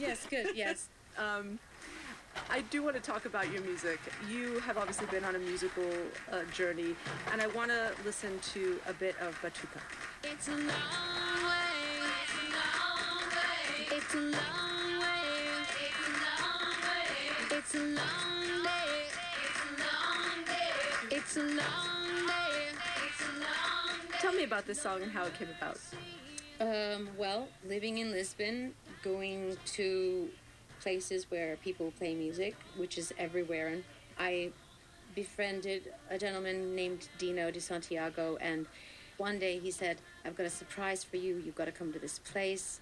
Yes, good. Yes. Um, I do want to talk about your music. You have obviously been on a musical uh, journey, and I want to listen to a bit of Batuka. It's a long way. It's a long way. It's a long way. It's a long day. It's a long day. It's a long day. It's a long day. Tell me about this song and how it came about. Um, well, living in Lisbon, going to places where people play music, which is everywhere, and I befriended a gentleman named Dino D'Santiago, and one day he said, I've got a surprise for you. You've got to come to this place.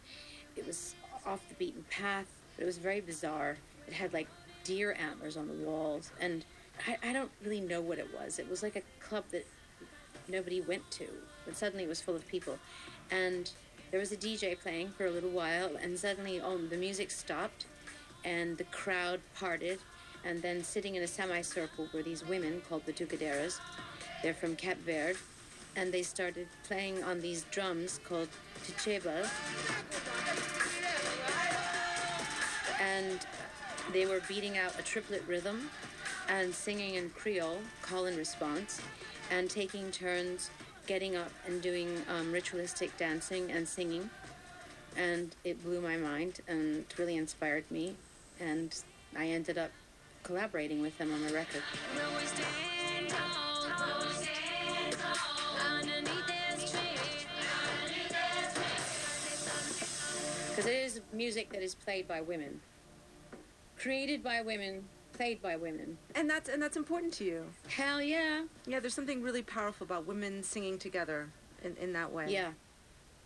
It was off the beaten path, but it was very bizarre. It had like deer antlers on the walls, and I, I don't really know what it was. It was like a club that nobody went to, but suddenly it was full of people. And there was a DJ playing for a little while, and suddenly oh, the music stopped, and the crowd parted. And then sitting in a semicircle were these women called the Tucaderas. They're from Cape Verde, and they started playing on these drums called Ticheba. And they were beating out a triplet rhythm and singing in Creole, call and response, and taking turns getting up and doing um, ritualistic dancing and singing. And it blew my mind and really inspired me. And I ended up collaborating with them on the record. Because it is music that is played by women, created by women, played by women. And that's and that's important to you. Hell yeah. Yeah, there's something really powerful about women singing together in, in that way. Yeah.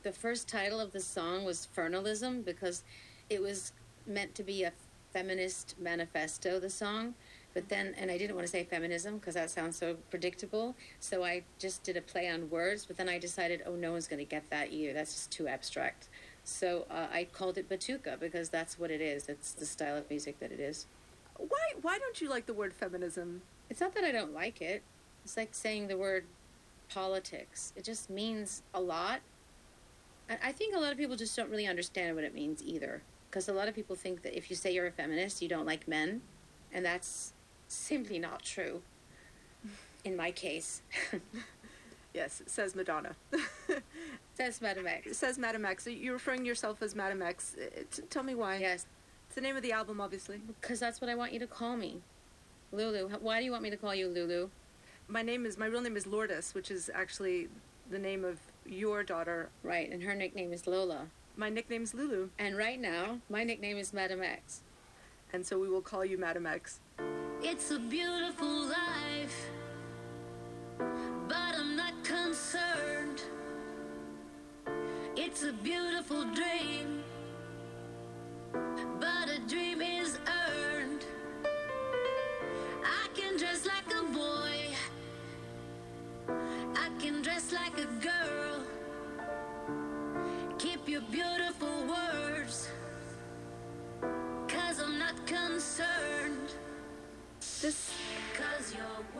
The first title of the song was Fernalism because it was meant to be a feminist manifesto, the song. But then, and I didn't want to say feminism because that sounds so predictable. So I just did a play on words. But then I decided, oh, no one's going to get that either. That's just too abstract. So uh, I called it Batuka because that's what it is. It's the style of music that it is. Why why don't you like the word feminism? It's not that I don't like it. It's like saying the word politics. It just means a lot. And I think a lot of people just don't really understand what it means either. Because a lot of people think that if you say you're a feminist, you don't like men. And that's simply not true. In my case, Yes, says Madonna. says Madame X. says Madame X. You're referring to yourself as Madame X. Uh, tell me why. Yes, It's the name of the album, obviously. because that's what I want you to call me. Lulu. Why do you want me to call you Lulu? My name is my real name is Lourdes, which is actually the name of your daughter. Right, and her nickname is Lola. My nickname's Lulu, And right now, my nickname is Madame X. and so we will call you Madame X. It's a beautiful life, but I'm not concerned. It's a beautiful dream, but a dream is earned. I can dress like a boy, I can dress like a girl. Keep your beautiful words, cause I'm not concerned. This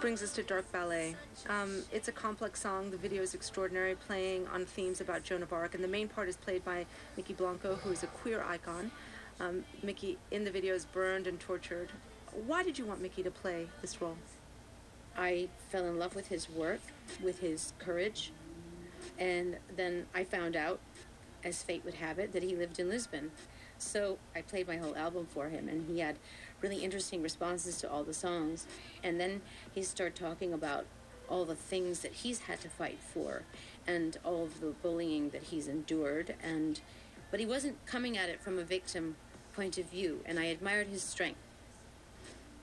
brings us to Dark Ballet. Um, it's a complex song. The video is extraordinary, playing on themes about Joan of Arc, and the main part is played by Mykki Blanco, who is a queer icon. Um, Mykki in the video is burned and tortured. Why did you want Mykki to play this role? I fell in love with his work, with his courage, and then I found out, as fate would have it, that he lived in Lisbon. So I played my whole album for him, and he had really interesting responses to all the songs. And then he started talking about all the things that he's had to fight for, and all of the bullying that he's endured. And but he wasn't coming at it from a victim point of view, and I admired his strength.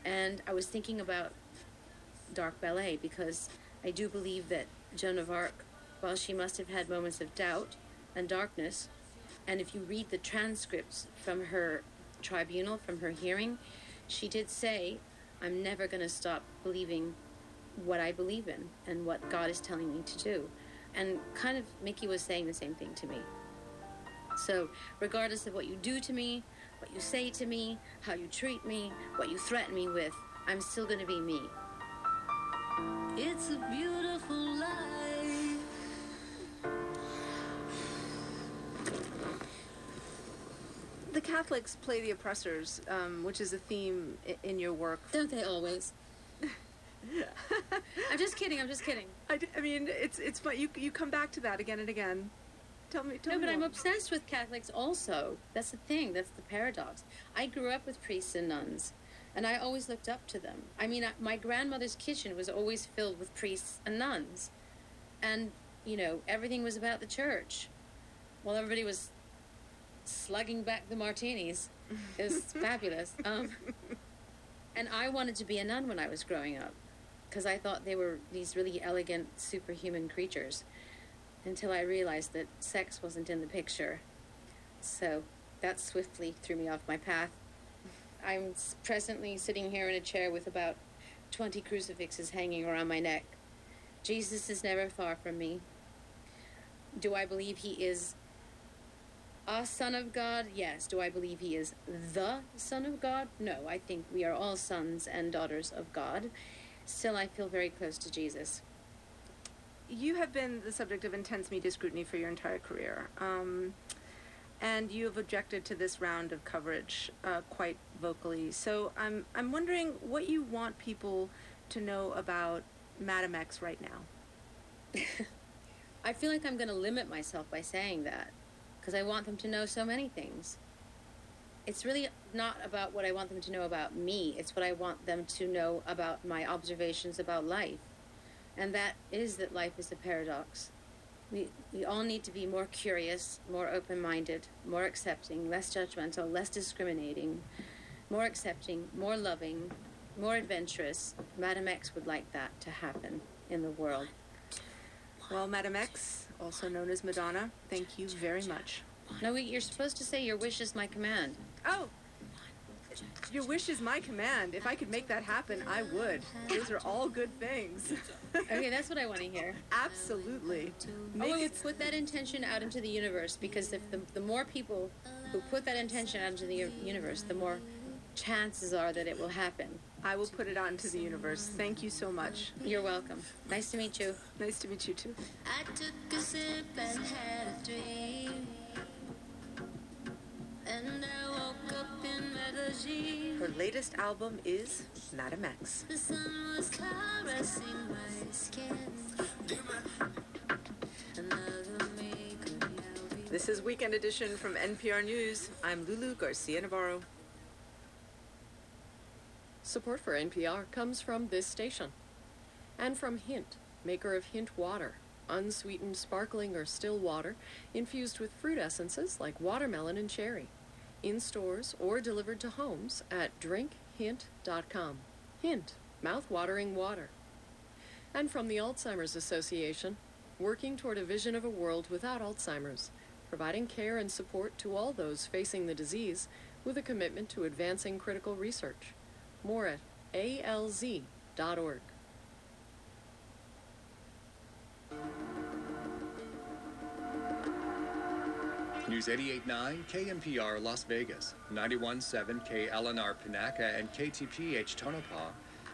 And I was thinking about dark ballet because I do believe that Joan of Arc, while she must have had moments of doubt and darkness, and if you read the transcripts from her tribunal, from her hearing, she did say, I'm never going to stop believing what I believe in and what God is telling me to do. And kind of Mykki was saying the same thing to me. So, regardless of what you do to me, what you say to me, how you treat me, what you threaten me with, I'm still going to be me. It's a beautiful life. The Catholics play the oppressors, um, which is a theme in your work. Don't they always? I'm just kidding. I'm just kidding. I mean, it's it's fun. You you come back to that again and again. Tell me, tell No, me. but I'm obsessed with Catholics also. That's the thing. That's the paradox. I grew up with priests and nuns, and I always looked up to them. I mean, I, my grandmother's kitchen was always filled with priests and nuns, and you know everything was about the church, while everybody was slugging back the martinis. It was fabulous. Um, and I wanted to be a nun when I was growing up, because I thought they were these really elegant, superhuman creatures until I realized that sex wasn't in the picture. So that swiftly threw me off my path. I'm presently sitting here in a chair with about 20 crucifixes hanging around my neck. Jesus is never far from me. Do I believe he is a son of God? Yes. Do I believe he is the son of God? No. I think we are all sons and daughters of God. Still, I feel very close to Jesus. You have been the subject of intense media scrutiny for your entire career. Um, and you have objected to this round of coverage uh, quite vocally. So I'm, I'm wondering what you want people to know about Madame X right now. I feel like I'm going to limit myself by saying that because I want them to know so many things. It's really not about what I want them to know about me, it's what I want them to know about my observations about life. And that is that life is a paradox. We, we all need to be more curious, more open minded, more accepting, less judgmental, less discriminating, more accepting, more loving, more adventurous. Madame X would like that to happen in the world. Well, Madame X, also known as Madonna, thank you very much. No, we- you're supposed to say your wish is my command. Oh, your wish is my command. If I could make that happen, I would. Those are all good things. Okay, that's what I want to hear. Absolutely. Oh, Make we it put that intention out into the universe because if the, the more people who put that intention out into the universe, the more chances are that it will happen. I will put it out into the universe. Thank you so much. You're welcome. Nice to meet you. Nice to meet you too. I took a sip and had a dream. Her latest album is Madame X. The sun was caressing my skin. Another me could This is Weekend Edition from NPR News. I'm Lulu Garcia Navarro. Support for NPR comes from this station and from Hint, maker of Hint Water, unsweetened sparkling or still water infused with fruit essences like watermelon and cherry. In stores or delivered to homes at drinkhint.com. Hint, mouth-watering water. And from the Alzheimer's Association, working toward a vision of a world without Alzheimer's, providing care and support to all those facing the disease with a commitment to advancing critical research. More at alz.org. News 88.9 KNPR Las Vegas, 91.7 KLNR Panaca and KTPH Tonopah,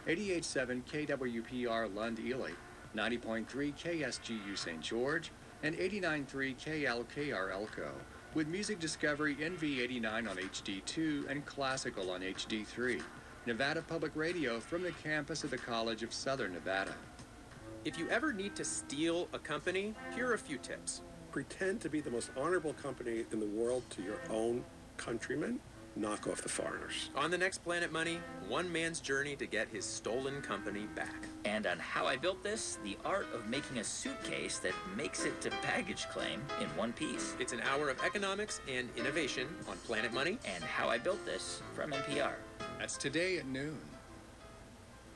88.7 KWPR Lund Ely, 90.3 KSGU St. George, and 89.3 KLKR Elko, with music discovery NV89 on HD2 and classical on HD3. Nevada Public Radio from the campus of the College of Southern Nevada. If you ever need to steal a company, here are a few tips. Pretend to be the most honorable company in the world to your own countrymen. Knock off the foreigners. On the next Planet Money, one man's journey to get his stolen company back. And on How I Built This, the art of making a suitcase that makes it to baggage claim in one piece. It's an hour of economics and innovation on Planet Money. And How I Built This from NPR. That's today at noon.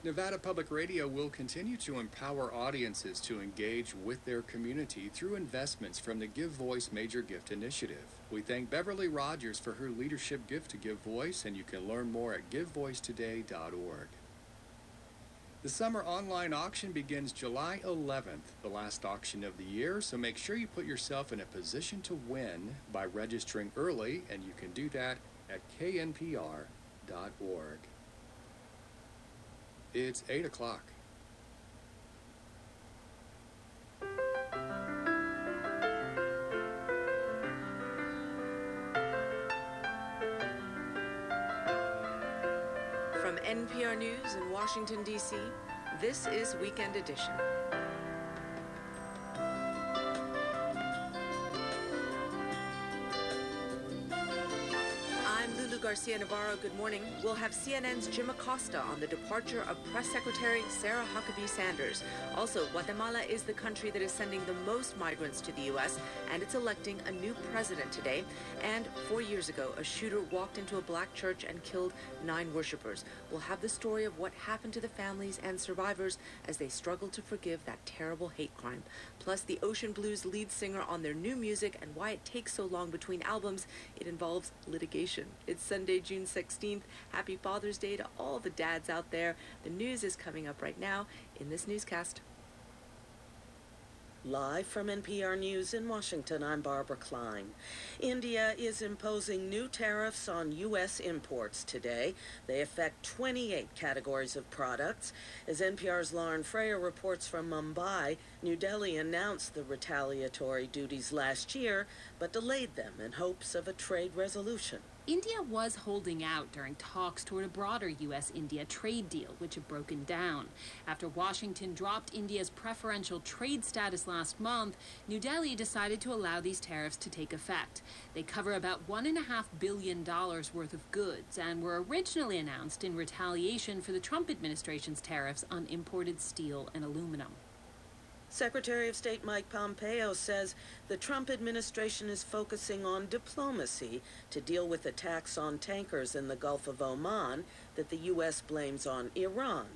Nevada Public Radio will continue to empower audiences to engage with their community through investments from the Give Voice Major Gift Initiative. We thank Beverly Rogers for her leadership gift to Give Voice, and you can learn more at givevoicetoday.org. The summer online auction begins July 11th, the last auction of the year, so make sure you put yourself in a position to win by registering early, and you can do that at knpr.org. It's 8 o'clock. From NPR News in Washington, D.C., this is Weekend Edition. Garcia Navarro. Good morning. We'll have CNN's Jim Acosta on the departure of Press Secretary Sarah Huckabee Sanders. Also, Guatemala is the country that is sending the most migrants to the U.S., and it's electing a new president today. And four years ago, a shooter walked into a black church and killed nine worshippers. We'll have the story of what happened to the families and survivors as they struggle to forgive that terrible hate crime. Plus, the Ocean Blues lead singer on their new music and why it takes so long between albums. It involves litigation. It's Sunday, June 16th. Happy Father's Day to all the dads out there. The news is coming up right now in this newscast. Live from NPR News in Washington, I'm Barbara Klein. India is imposing new tariffs on U.S. imports today. They affect 28 categories of products. As NPR's Lauren Frayer reports from Mumbai, New Delhi announced the retaliatory duties last year, but delayed them in hopes of a trade resolution. India was holding out during talks toward a broader U.S. India trade deal, which had broken down. After Washington dropped India's preferential trade status last month, New Delhi decided to allow these tariffs to take effect. They cover about $1.5 billion worth of goods and were originally announced in retaliation for the Trump administration's tariffs on imported steel and aluminum. Secretary of State Mike Pompeo says the Trump administration is focusing on diplomacy to deal with attacks on tankers in the Gulf of Oman that the U.S. blames on Iran.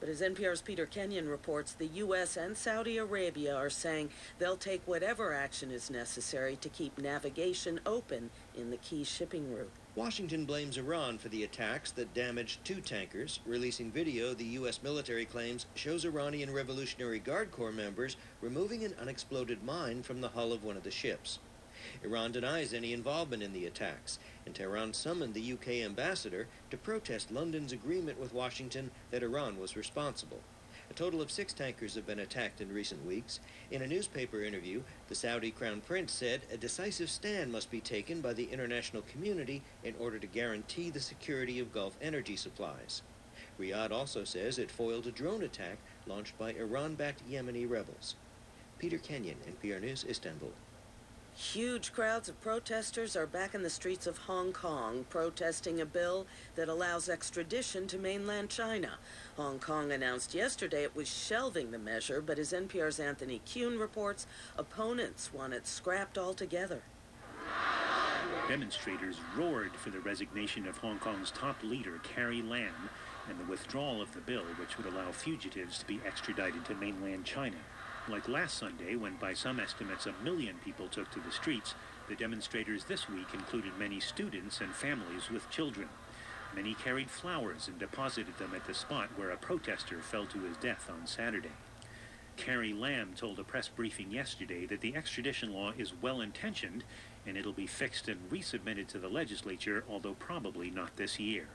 But as NPR's Peter Kenyon reports, the U.S. and Saudi Arabia are saying they'll take whatever action is necessary to keep navigation open in the key shipping route. Washington blames Iran for the attacks that damaged two tankers, releasing video the U.S. military claims shows Iranian Revolutionary Guard Corps members removing an unexploded mine from the hull of one of the ships. Iran denies any involvement in the attacks, and Tehran summoned the UK ambassador to protest London's agreement with Washington that Iran was responsible. A total of six tankers have been attacked in recent weeks. In a newspaper interview, the Saudi Crown Prince said a decisive stand must be taken by the international community in order to guarantee the security of Gulf energy supplies. Riyadh also says it foiled a drone attack launched by Iran backed Yemeni rebels. Peter Kenyon, NPR News, Istanbul. Huge crowds of protesters are back in the streets of Hong Kong protesting a bill that allows extradition to mainland China. Hong Kong announced yesterday it was shelving the measure, but as NPR's Anthony Kuhn reports, opponents want it scrapped altogether. Demonstrators roared for the resignation of Hong Kong's top leader, Carrie Lam, and the withdrawal of the bill which would allow fugitives to be extradited to mainland China. Like last Sunday, when by some estimates a million people took to the streets, the demonstrators this week included many students and families with children. Many carried flowers and deposited them at the spot where a protester fell to his death on Saturday. Carrie Lam told a press briefing yesterday that the extradition law is well intentioned and it'll be fixed and resubmitted to the legislature, although probably not this year.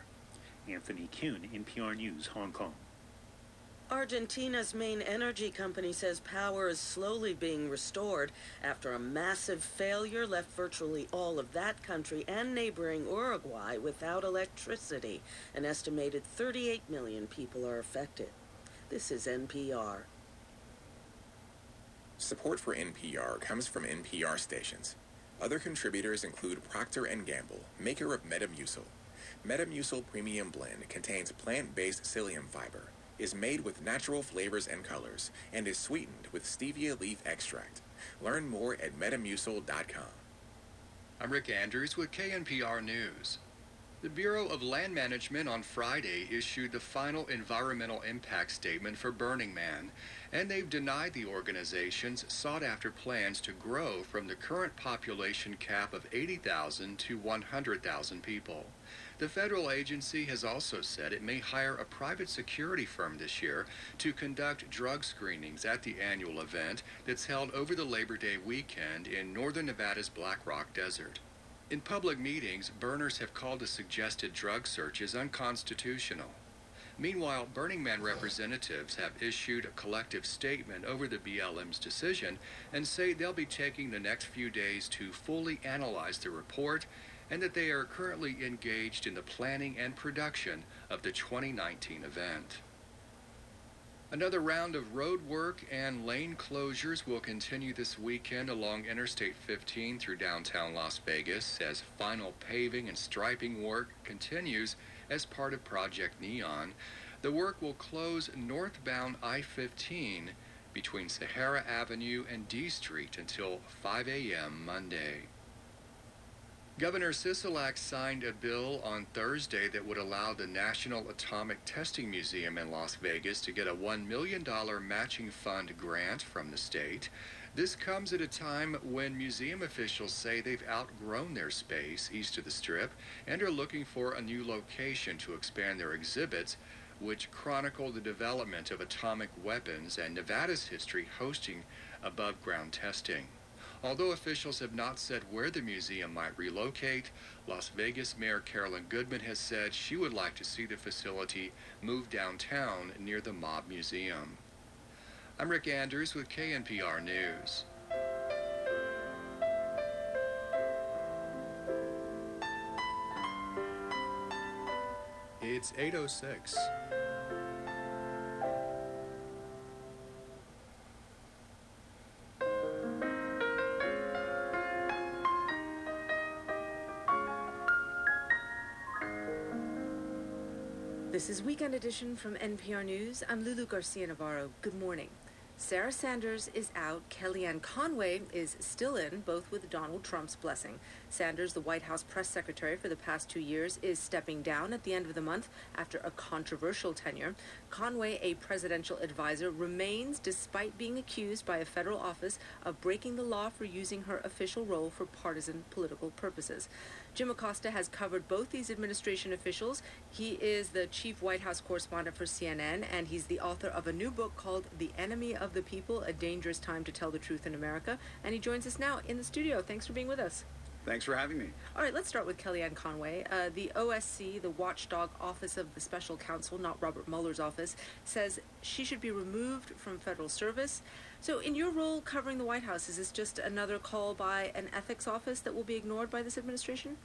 Anthony Kuhn, NPR News, Hong Kong. Argentina's main energy company says power is slowly being restored after a massive failure left virtually all of that country and neighboring Uruguay without electricity. An estimated 38 million people are affected. This is NPR. Support for NPR comes from NPR stations. Other contributors include Procter & Gamble, maker of Metamucil. Metamucil Premium Blend contains plant-based psyllium fiber, is made with natural flavors and colors, and is sweetened with stevia leaf extract. Learn more at metamucil.com. I'm Rick Andrews with KNPR News. The Bureau of Land Management on Friday issued the final environmental impact statement for Burning Man, and they've denied the organization's sought after plans to grow from the current population cap of 80,000 to 100,000 people. The federal agency has also said it may hire a private security firm this year to conduct drug screenings at the annual event that's held over the Labor Day weekend in northern Nevada's Black Rock Desert. In public meetings, burners have called the suggested drug searches unconstitutional. Meanwhile, Burning Man representatives have issued a collective statement over the BLM's decision and say they'll be taking the next few days to fully analyze the report and that they are currently engaged in the planning and production of the 2019 event. Another round of road work and lane closures will continue this weekend along Interstate 15 through downtown Las Vegas as final paving and striping work continues as part of Project Neon. The work will close northbound I 15 between Sahara Avenue and D Street until 5 a.m. Monday. Governor Sisolak signed a bill on Thursday that would allow the National Atomic Testing Museum in Las Vegas to get a $1 million matching fund grant from the state. This comes at a time when museum officials say they've outgrown their space east of the Strip and are looking for a new location to expand their exhibits, which chronicle the development of atomic weapons and Nevada's history hosting above ground testing. Although officials have not said where the museum might relocate, Las Vegas Mayor Carolyn Goodman has said she would like to see the facility move downtown near the Mob Museum. I'm Rick Andrews with KNPR News. It's 806. This is Weekend Edition from NPR News. I'm Lulu Garcia Navarro. Good morning. Sarah Sanders is out. Kellyanne Conway is still in, both with Donald Trump's blessing. Sanders, the White House press secretary for the past two years, is stepping down at the end of the month after a controversial tenure. Conway, a presidential advisor, remains despite being accused by a federal office of breaking the law for using her official role for partisan political purposes. Jim Acosta has covered both these administration officials. He is the chief White House correspondent for CNN, and he's the author of a new book called The Enemy of the People A Dangerous Time to Tell the Truth in America. And he joins us now in the studio. Thanks for being with us. Thanks for having me. All right, let's start with Kellyanne Conway. Uh, the OSC, the watchdog office of the special counsel, not Robert Mueller's office, says she should be removed from federal service. So, in your role covering the White House, is this just another call by an ethics office that will be ignored by this administration?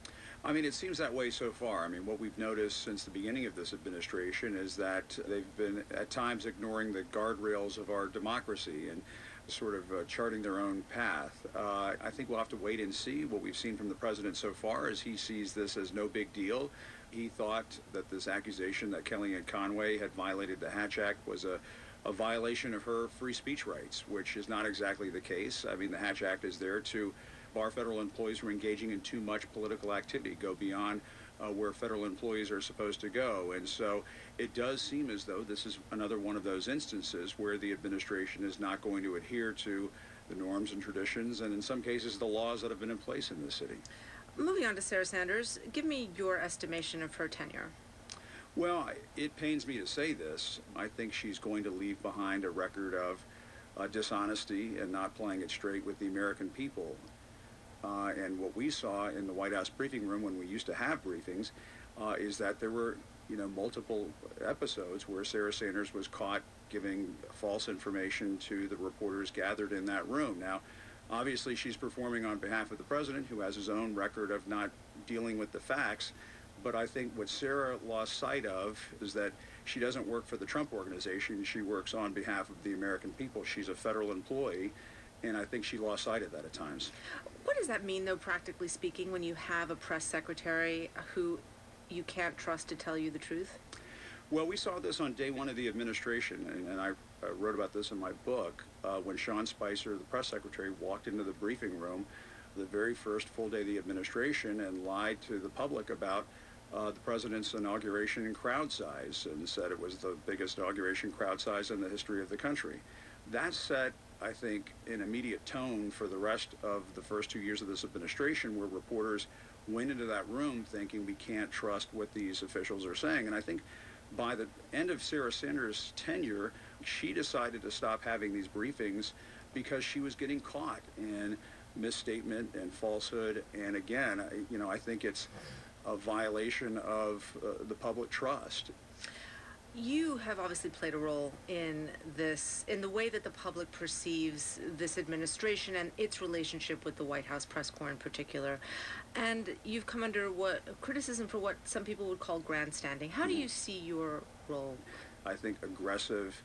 I mean, it seems that way so far. I mean, what we've noticed since the beginning of this administration is that they've been at times ignoring the guardrails of our democracy and sort of uh, charting their own path. Uh, I think we'll have to wait and see. What we've seen from the president so far is he sees this as no big deal. He thought that this accusation that Kellyanne Conway had violated the Hatch Act was a a violation of her free speech rights, which is not exactly the case. I mean, the Hatch Act is there to bar federal employees from engaging in too much political activity, go beyond uh, where federal employees are supposed to go. And so it does seem as though this is another one of those instances where the administration is not going to adhere to the norms and traditions, and in some cases, the laws that have been in place in this city. Moving on to Sarah Sanders, give me your estimation of her tenure. Well, it pains me to say this. I think she's going to leave behind a record of uh, dishonesty and not playing it straight with the American people. Uh, and what we saw in the White House briefing room when we used to have briefings uh, is that there were, you know, multiple episodes where Sarah Sanders was caught giving false information to the reporters gathered in that room. Now, obviously, she's performing on behalf of the president, who has his own record of not dealing with the facts. But I think what Sarah lost sight of is that she doesn't work for the Trump organization. She works on behalf of the American people. She's a federal employee, and I think she lost sight of that at times. What does that mean, though, practically speaking, when you have a press secretary who you can't trust to tell you the truth? Well, we saw this on day one of the administration, and, and I uh, wrote about this in my book uh, when Sean Spicer, the press secretary, walked into the briefing room the very first full day of the administration and lied to the public about uh, the president's inauguration in crowd size and said it was the biggest inauguration crowd size in the history of the country. That set, I think, an immediate tone for the rest of the first two years of this administration where reporters went into that room thinking we can't trust what these officials are saying. And I think by the end of Sarah Sanders' tenure, she decided to stop having these briefings because she was getting caught in misstatement and falsehood. And again, you know, I think it's a violation of uh, the public trust. you have obviously played a role in this, in the way that the public perceives this administration and its relationship with the White House press corps in particular. And you've come under what criticism for what some people would call grandstanding. How do you see your role? I think aggressive,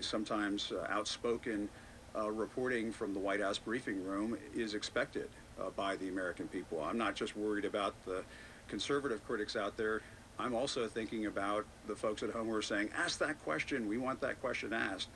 sometimes uh, outspoken uh, reporting from the White House briefing room is expected uh, by the American people. I'm not just worried about the conservative critics out there. I'm also thinking about the folks at home who are saying, ask that question. We want that question asked.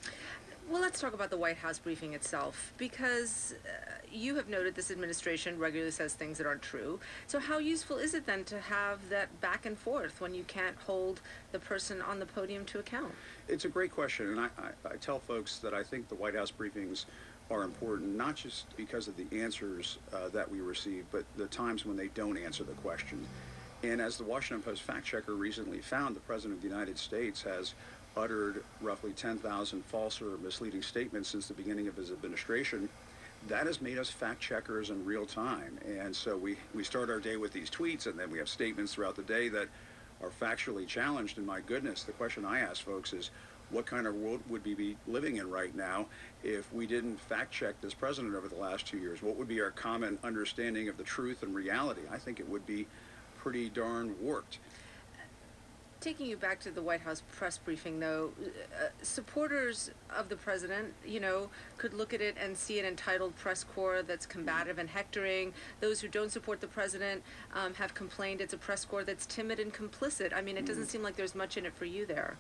Well, let's talk about the White House briefing itself because uh, you have noted this administration regularly says things that aren't true. So, how useful is it then to have that back and forth when you can't hold the person on the podium to account? It's a great question, and I, I, I tell folks that I think the White House briefings are important, not just because of the answers uh, that we receive, but the times when they don't answer the question. And as the Washington Post fact checker recently found, the President of the United States has uttered roughly 10,000 false or misleading statements since the beginning of his administration. That has made us fact checkers in real time. And so we, we start our day with these tweets, and then we have statements throughout the day that are factually challenged. And my goodness, the question I ask folks is, what kind of world would we be living in right now if we didn't fact check this president over the last two years? What would be our common understanding of the truth and reality? I think it would be pretty darn warped. Taking you back to the White House press briefing, though, uh, supporters of the president, you know, could look at it and see an entitled press corps that's combative and hectoring. Those who don't support the president um, have complained it's a press corps that's timid and complicit. I mean, it doesn't Mm. seem like there's much in it for you there.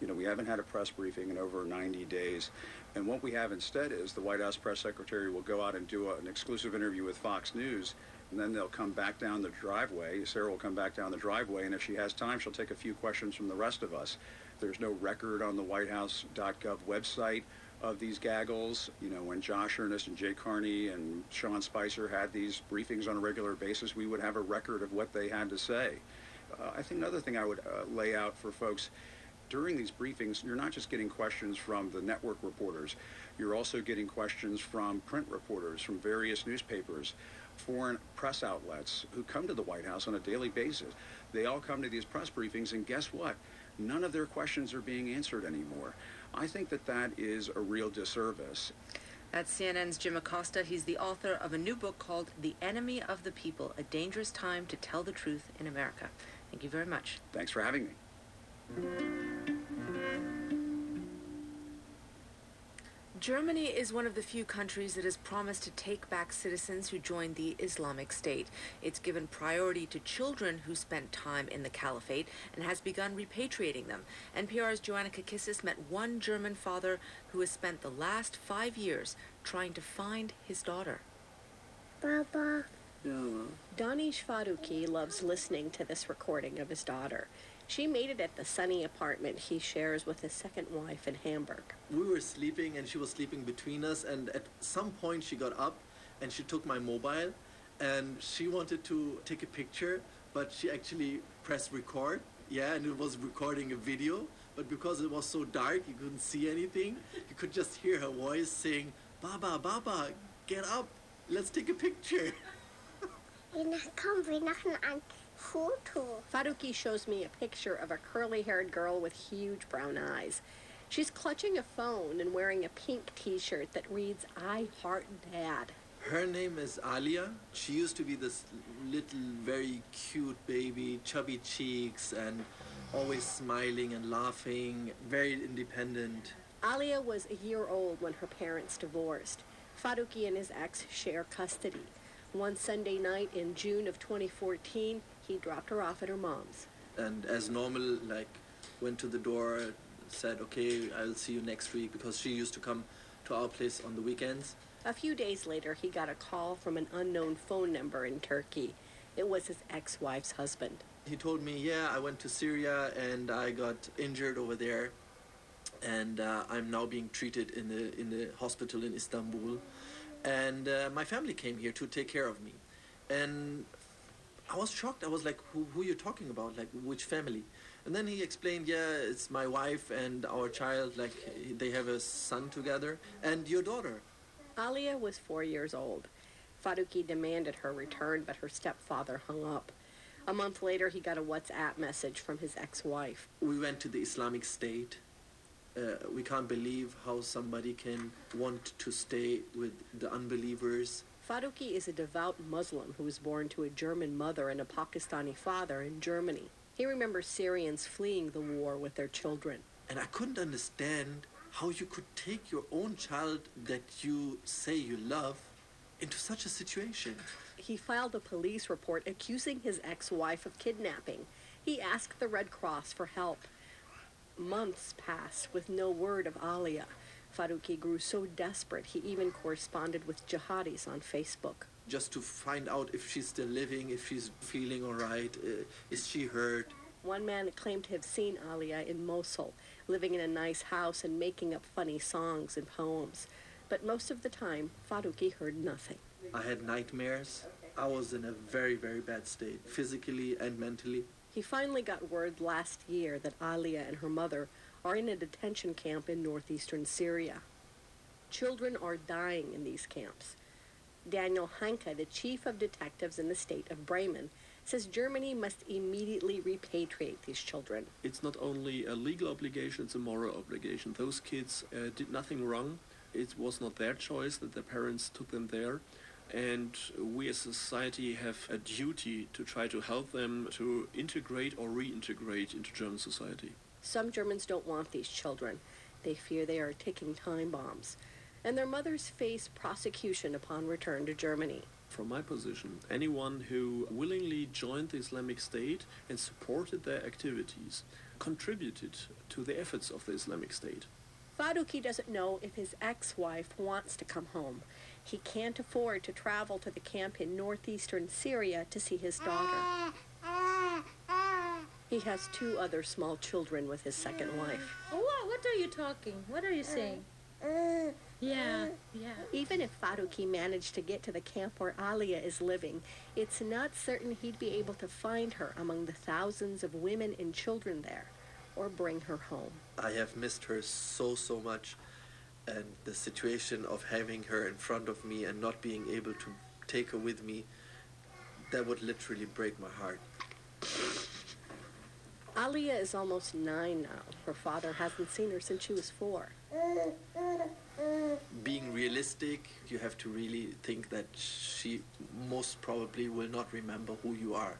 You know, we haven't had a press briefing in over 90 days. And what we have instead is the White House press secretary will go out and do a, an exclusive interview with Fox News, and then they'll come back down the driveway. Sarah will come back down the driveway, and if she has time, she'll take a few questions from the rest of us. There's no record on the WhiteHouse.gov website of these gaggles. You know, when Josh Earnest and Jay Carney and Sean Spicer had these briefings on a regular basis, we would have a record of what they had to say. Uh, I think another thing I would uh, lay out for folks during these briefings, you're not just getting questions from the network reporters, you're also getting questions from print reporters, from various newspapers, foreign press outlets who come to the White House on a daily basis. They all come to these press briefings, and guess what? None of their questions are being answered anymore. I think that that is a real disservice. That's CNN's Jim Acosta. He's the author of a new book called The Enemy of the People A Dangerous Time to Tell the Truth in America. Thank you very much. Thanks for having me. Germany is one of the few countries that has promised to take back citizens who joined the Islamic State. It's given priority to children who spent time in the caliphate and has begun repatriating them. NPR's Joanna Kakissis met one German father who has spent the last five years trying to find his daughter. Baba. Danish Faruqi loves listening to this recording of his daughter. She made it at the sunny apartment he shares with his second wife in Hamburg. we were sleeping and she was sleeping between us and at some point she got up and she took my mobile and she wanted to take a picture but she actually pressed record. Yeah and it was recording a video but because it was so dark you couldn't see anything. You could just hear her voice saying baba baba get up. Let's take a picture. Komm, wir machen ein Foto. Faruqi shows me a picture of a curly haired girl with huge brown eyes. She's clutching a phone and wearing a pink t shirt that reads, I Heart Dad. Her name is Alia. She used to be this little, very cute baby, chubby cheeks, and always smiling and laughing, very independent. Alia was a year old when her parents divorced. Faruqi and his ex share custody. One Sunday night in June of 2014, he dropped her off at her mom's. And as normal, like, went to the door, said, okay, I'll see you next week, because she used to come to our place on the weekends. A few days later, he got a call from an unknown phone number in Turkey. It was his ex wife's husband. He told me, yeah, I went to Syria and I got injured over there, and uh, I'm now being treated in the in the hospital in Istanbul, and uh, my family came here to take care of me, and I was shocked. I was like, who who are you talking about? Like which family? And then he explained, yeah, it's my wife and our child. Like they have a son together, and your daughter. Alia was four years old. Faruqi demanded her return, but her stepfather hung up. A month later, he got a WhatsApp message from his ex-wife. We went to the Islamic State. Uh, we can't believe how somebody can want to stay with the unbelievers. Faruqi is a devout Muslim who was born to a German mother and a Pakistani father in Germany. He remembers Syrians fleeing the war with their children. And I couldn't understand how you could take your own child that you say you love into such a situation. He filed a police report accusing his ex-wife of kidnapping. He asked the Red Cross for help. Months passed with no word of Alia. Faruqi grew so desperate he even corresponded with jihadis on Facebook. Just to find out if she's still living, if she's feeling all right, uh, is she hurt? One man claimed to have seen Alia in Mosul, living in a nice house and making up funny songs and poems. But most of the time, Faruqi heard nothing. I had nightmares. I was in a very, very bad state, physically and mentally. He finally got word last year that Alia and her mother are in a detention camp in northeastern Syria. Children are dying in these camps. Daniel Hanke, the chief of detectives in the state of Bremen, says Germany must immediately repatriate these children. It's not only a legal obligation, it's a moral obligation. Those kids uh, did nothing wrong. It was not their choice that their parents took them there. And we as a society have a duty to try to help them to integrate or reintegrate into German society. Some Germans don't want these children. They fear they are ticking time bombs. And their mothers face prosecution upon return to Germany. From my position, anyone who willingly joined the Islamic State and supported their activities contributed to the efforts of the Islamic State. Faruqi doesn't know if his ex-wife wants to come home. He can't afford to travel to the camp in northeastern Syria to see his daughter. Ah, ah, He has two other small children with his second wife. Oh, what? What are you talking? What are you uh, saying? Uh, yeah, uh. yeah. Even if Faruqi managed to get to the camp where Alia is living, it's not certain he'd be able to find her among the thousands of women and children there, or bring her home. I have missed her so, so much. And the situation of having her in front of me and not being able to take her with me, that would literally break my heart. Alia is almost nine now. Her father hasn't seen her since she was four. Being realistic, you have to really think that she most probably will not remember who you are.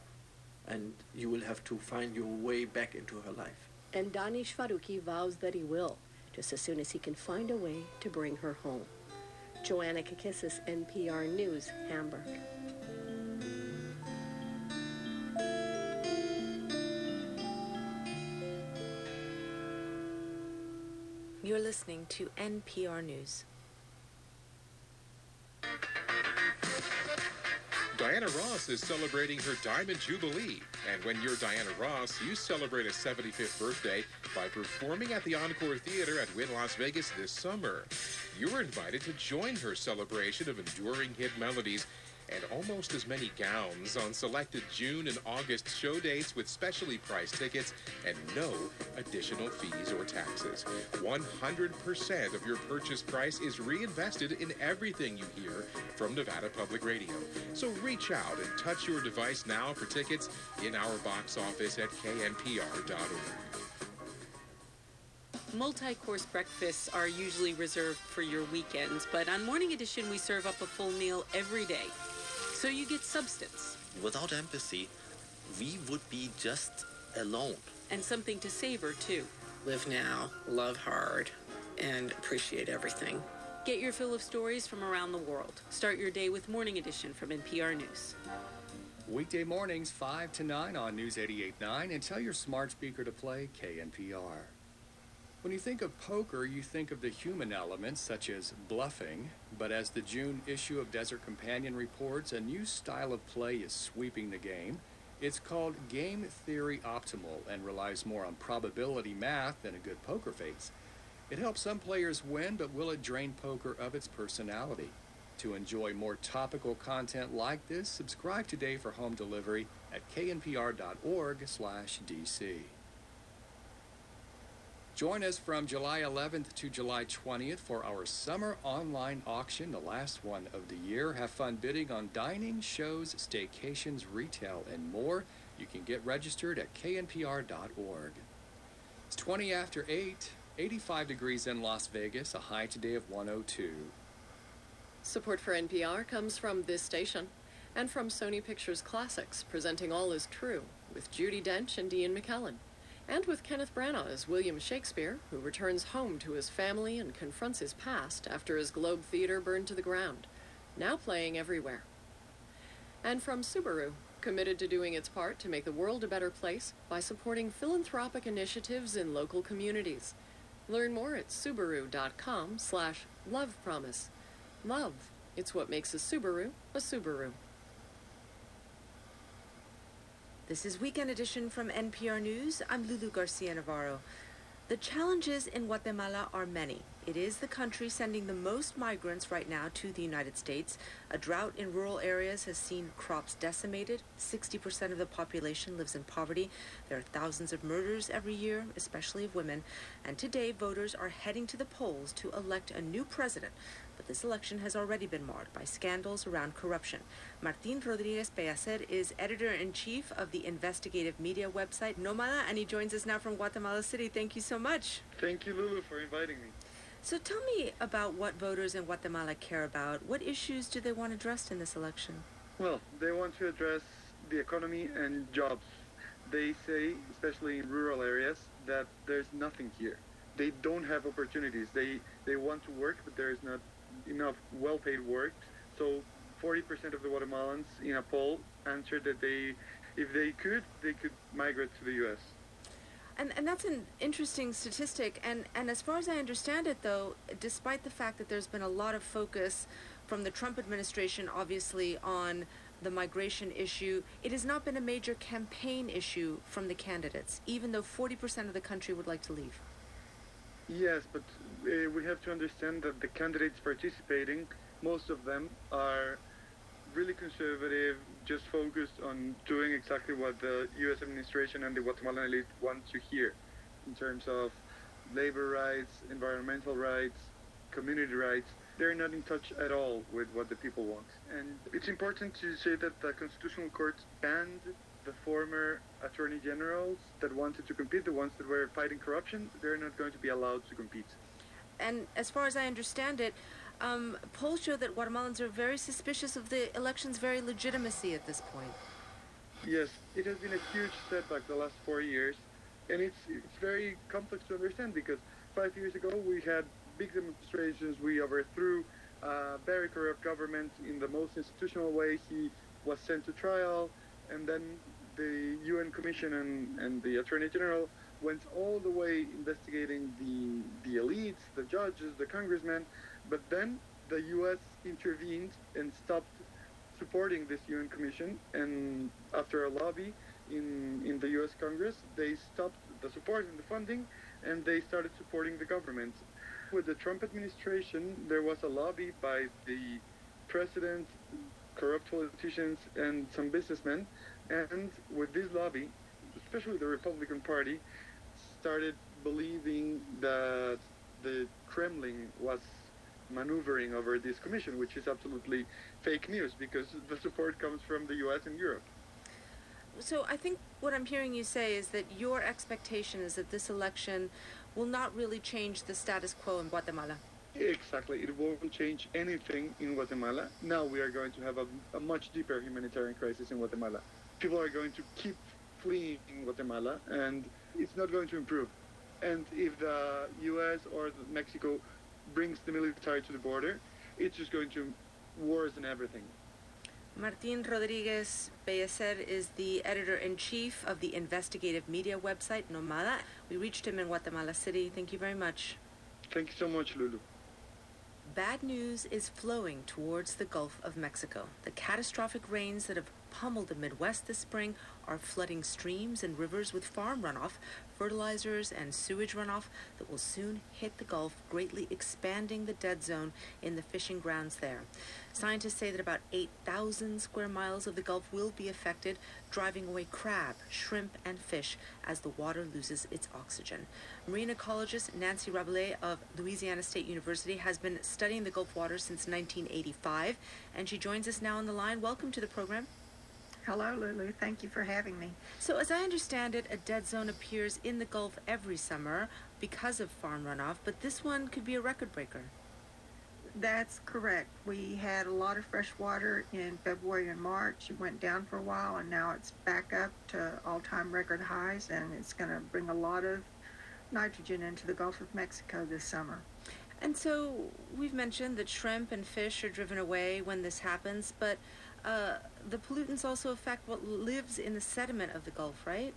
And you will have to find your way back into her life. And Danish Faruqi vows that he will, just as soon as he can find a way to bring her home. Joanna Kakissis, NPR News, Hamburg. You're listening to NPR News. Diana Ross is celebrating her Diamond Jubilee. And when you're Diana Ross, you celebrate a 75th birthday by performing at the Encore Theater at Wynn Las Vegas this summer. You're invited to join her celebration of enduring hit melodies and almost as many gowns on selected June and August show dates with specially priced tickets and no additional fees or taxes. 100% of your purchase price is reinvested in everything you hear from Nevada Public Radio. So reach out and touch your device now for tickets in our box office at knpr.org. Multi-course breakfasts are usually reserved for your weekends, but on Morning Edition we serve up a full meal every day. So you get substance Without empathy, we would be just alone. and something to savor too. Live now, love hard, and appreciate everything. Get your fill of stories from around the world. Start your day with Morning Edition from NPR News. Weekday mornings, 5 to 9 on News 88.9, and tell your smart speaker to play KNPR. When you think of poker, you think of the human elements such as bluffing, but as the June issue of Desert Companion reports, a new style of play is sweeping the game. It's called Game Theory Optimal and relies more on probability math than a good poker face. It helps some players win, but will it drain poker of its personality? To enjoy more topical content like this, subscribe today for home delivery at knpr.org/dc. Join us from July 11th to July 20th for our summer online auction, the last one of the year. Have fun bidding on dining, shows, staycations, retail, and more. You can get registered at knpr.org. It's 20 after 8, 85 degrees in Las Vegas, a high today of 102. Support for NPR comes from this station and from Sony Pictures Classics, presenting All Is True with Judi Dench and Ian McKellen, and with Kenneth Branagh as William Shakespeare, who returns home to his family and confronts his past after his Globe Theatre burned to the ground, now playing everywhere. And from Subaru, committed to doing its part to make the world a better place by supporting philanthropic initiatives in local communities. Learn more at subaru.com slash love promise. Love, it's what makes a Subaru a Subaru. This is Weekend Edition from NPR News. I'm Lulu Garcia Navarro. The challenges in Guatemala are many. It is the country sending the most migrants right now to the United States. A drought in rural areas has seen crops decimated. 60% of the population lives in poverty. There are thousands of murders every year, especially of women. And today, voters are heading to the polls to elect a new president. But this election has already been marred by scandals around corruption. Martin Rodriguez Pellecer is editor in chief of the investigative media website Nomada, and he joins us now from Guatemala City. Thank you so much. Thank you, Lulu, for inviting me. So tell me about what voters in Guatemala care about. What issues do they want addressed in this election? Well, they want to address the economy and jobs. They say, especially in rural areas, that there's nothing here. They don't have opportunities. They they want to work, but there is not enough well-paid work. So 40% of the Guatemalans in a poll answered that they, if they could, they could migrate to the U.S. And, and that's an interesting statistic. And, and as far as I understand it, though, despite the fact that there's been a lot of focus from the Trump administration, obviously, on the migration issue, it has not been a major campaign issue from the candidates, even though 40% of the country would like to leave. Yes, but uh, we have to understand that the candidates participating, most of them are really conservative, just focused on doing exactly what the U.S. administration and the Guatemalan elite want to hear in terms of labor rights, environmental rights, community rights. They're not in touch at all with what the people want. And it's important to say that the Constitutional Court banned the former attorney generals that wanted to compete, the ones that were fighting corruption, they're not going to be allowed to compete. And as far as I understand it, um, polls show that Guatemalans are very suspicious of the election's very legitimacy at this point. Yes, it has been a huge setback the last four years, and it's it's very complex to understand because five years ago we had big demonstrations. We overthrew a very corrupt government in the most institutional way. He was sent to trial, and then the UN Commission and, and the Attorney General went all the way investigating the the elites, the judges, the congressmen, but then the U.S. intervened and stopped supporting this UN Commission, and after a lobby in in the U.S. Congress, they stopped the support and the funding, and they started supporting the government. With the Trump administration, there was a lobby by the president, corrupt politicians, and some businessmen, and with this lobby, especially the Republican Party, started believing that the Kremlin was maneuvering over this commission, which is absolutely fake news because the support comes from the U.S. and Europe. So I think what I'm hearing you say is that your expectation is that this election will not really change the status quo in Guatemala. Exactly. It won't change anything in Guatemala. Now we are going to have a, a much deeper humanitarian crisis in Guatemala. People are going to keep fleeing Guatemala, and it's not going to improve. And if the U.S. or Mexico brings the military to the border, it's just going to worsen everything. Martin Rodriguez Pellecer is the editor-in-chief of the investigative media website Nomada. We reached him in Guatemala City. Thank you very much. Thank you so much, Lulu. Bad news is flowing towards the Gulf of Mexico. The catastrophic rains that have pummeled the Midwest this spring are flooding streams and rivers with farm runoff, fertilizers, and sewage runoff that will soon hit the Gulf, greatly expanding the dead zone in the fishing grounds there. Scientists say that about 8,000 square miles of the Gulf will be affected, driving away crab, shrimp, and fish as the water loses its oxygen. Marine ecologist Nancy Rabalais of Louisiana State University has been studying the Gulf waters since 1985, and she joins us now on the line. Welcome to the program. Hello, Lulu. Thank you for having me. So, as I understand it, a dead zone appears in the Gulf every summer because of farm runoff, but this one could be a record breaker. That's correct. We had a lot of fresh water in February and March. It went down for a while, and now it's back up to all time record highs, and it's going to bring a lot of nitrogen into the Gulf of Mexico this summer. And so we've mentioned that shrimp and fish are driven away when this happens, but uh, the pollutants also affect what lives in the sediment of the Gulf, right?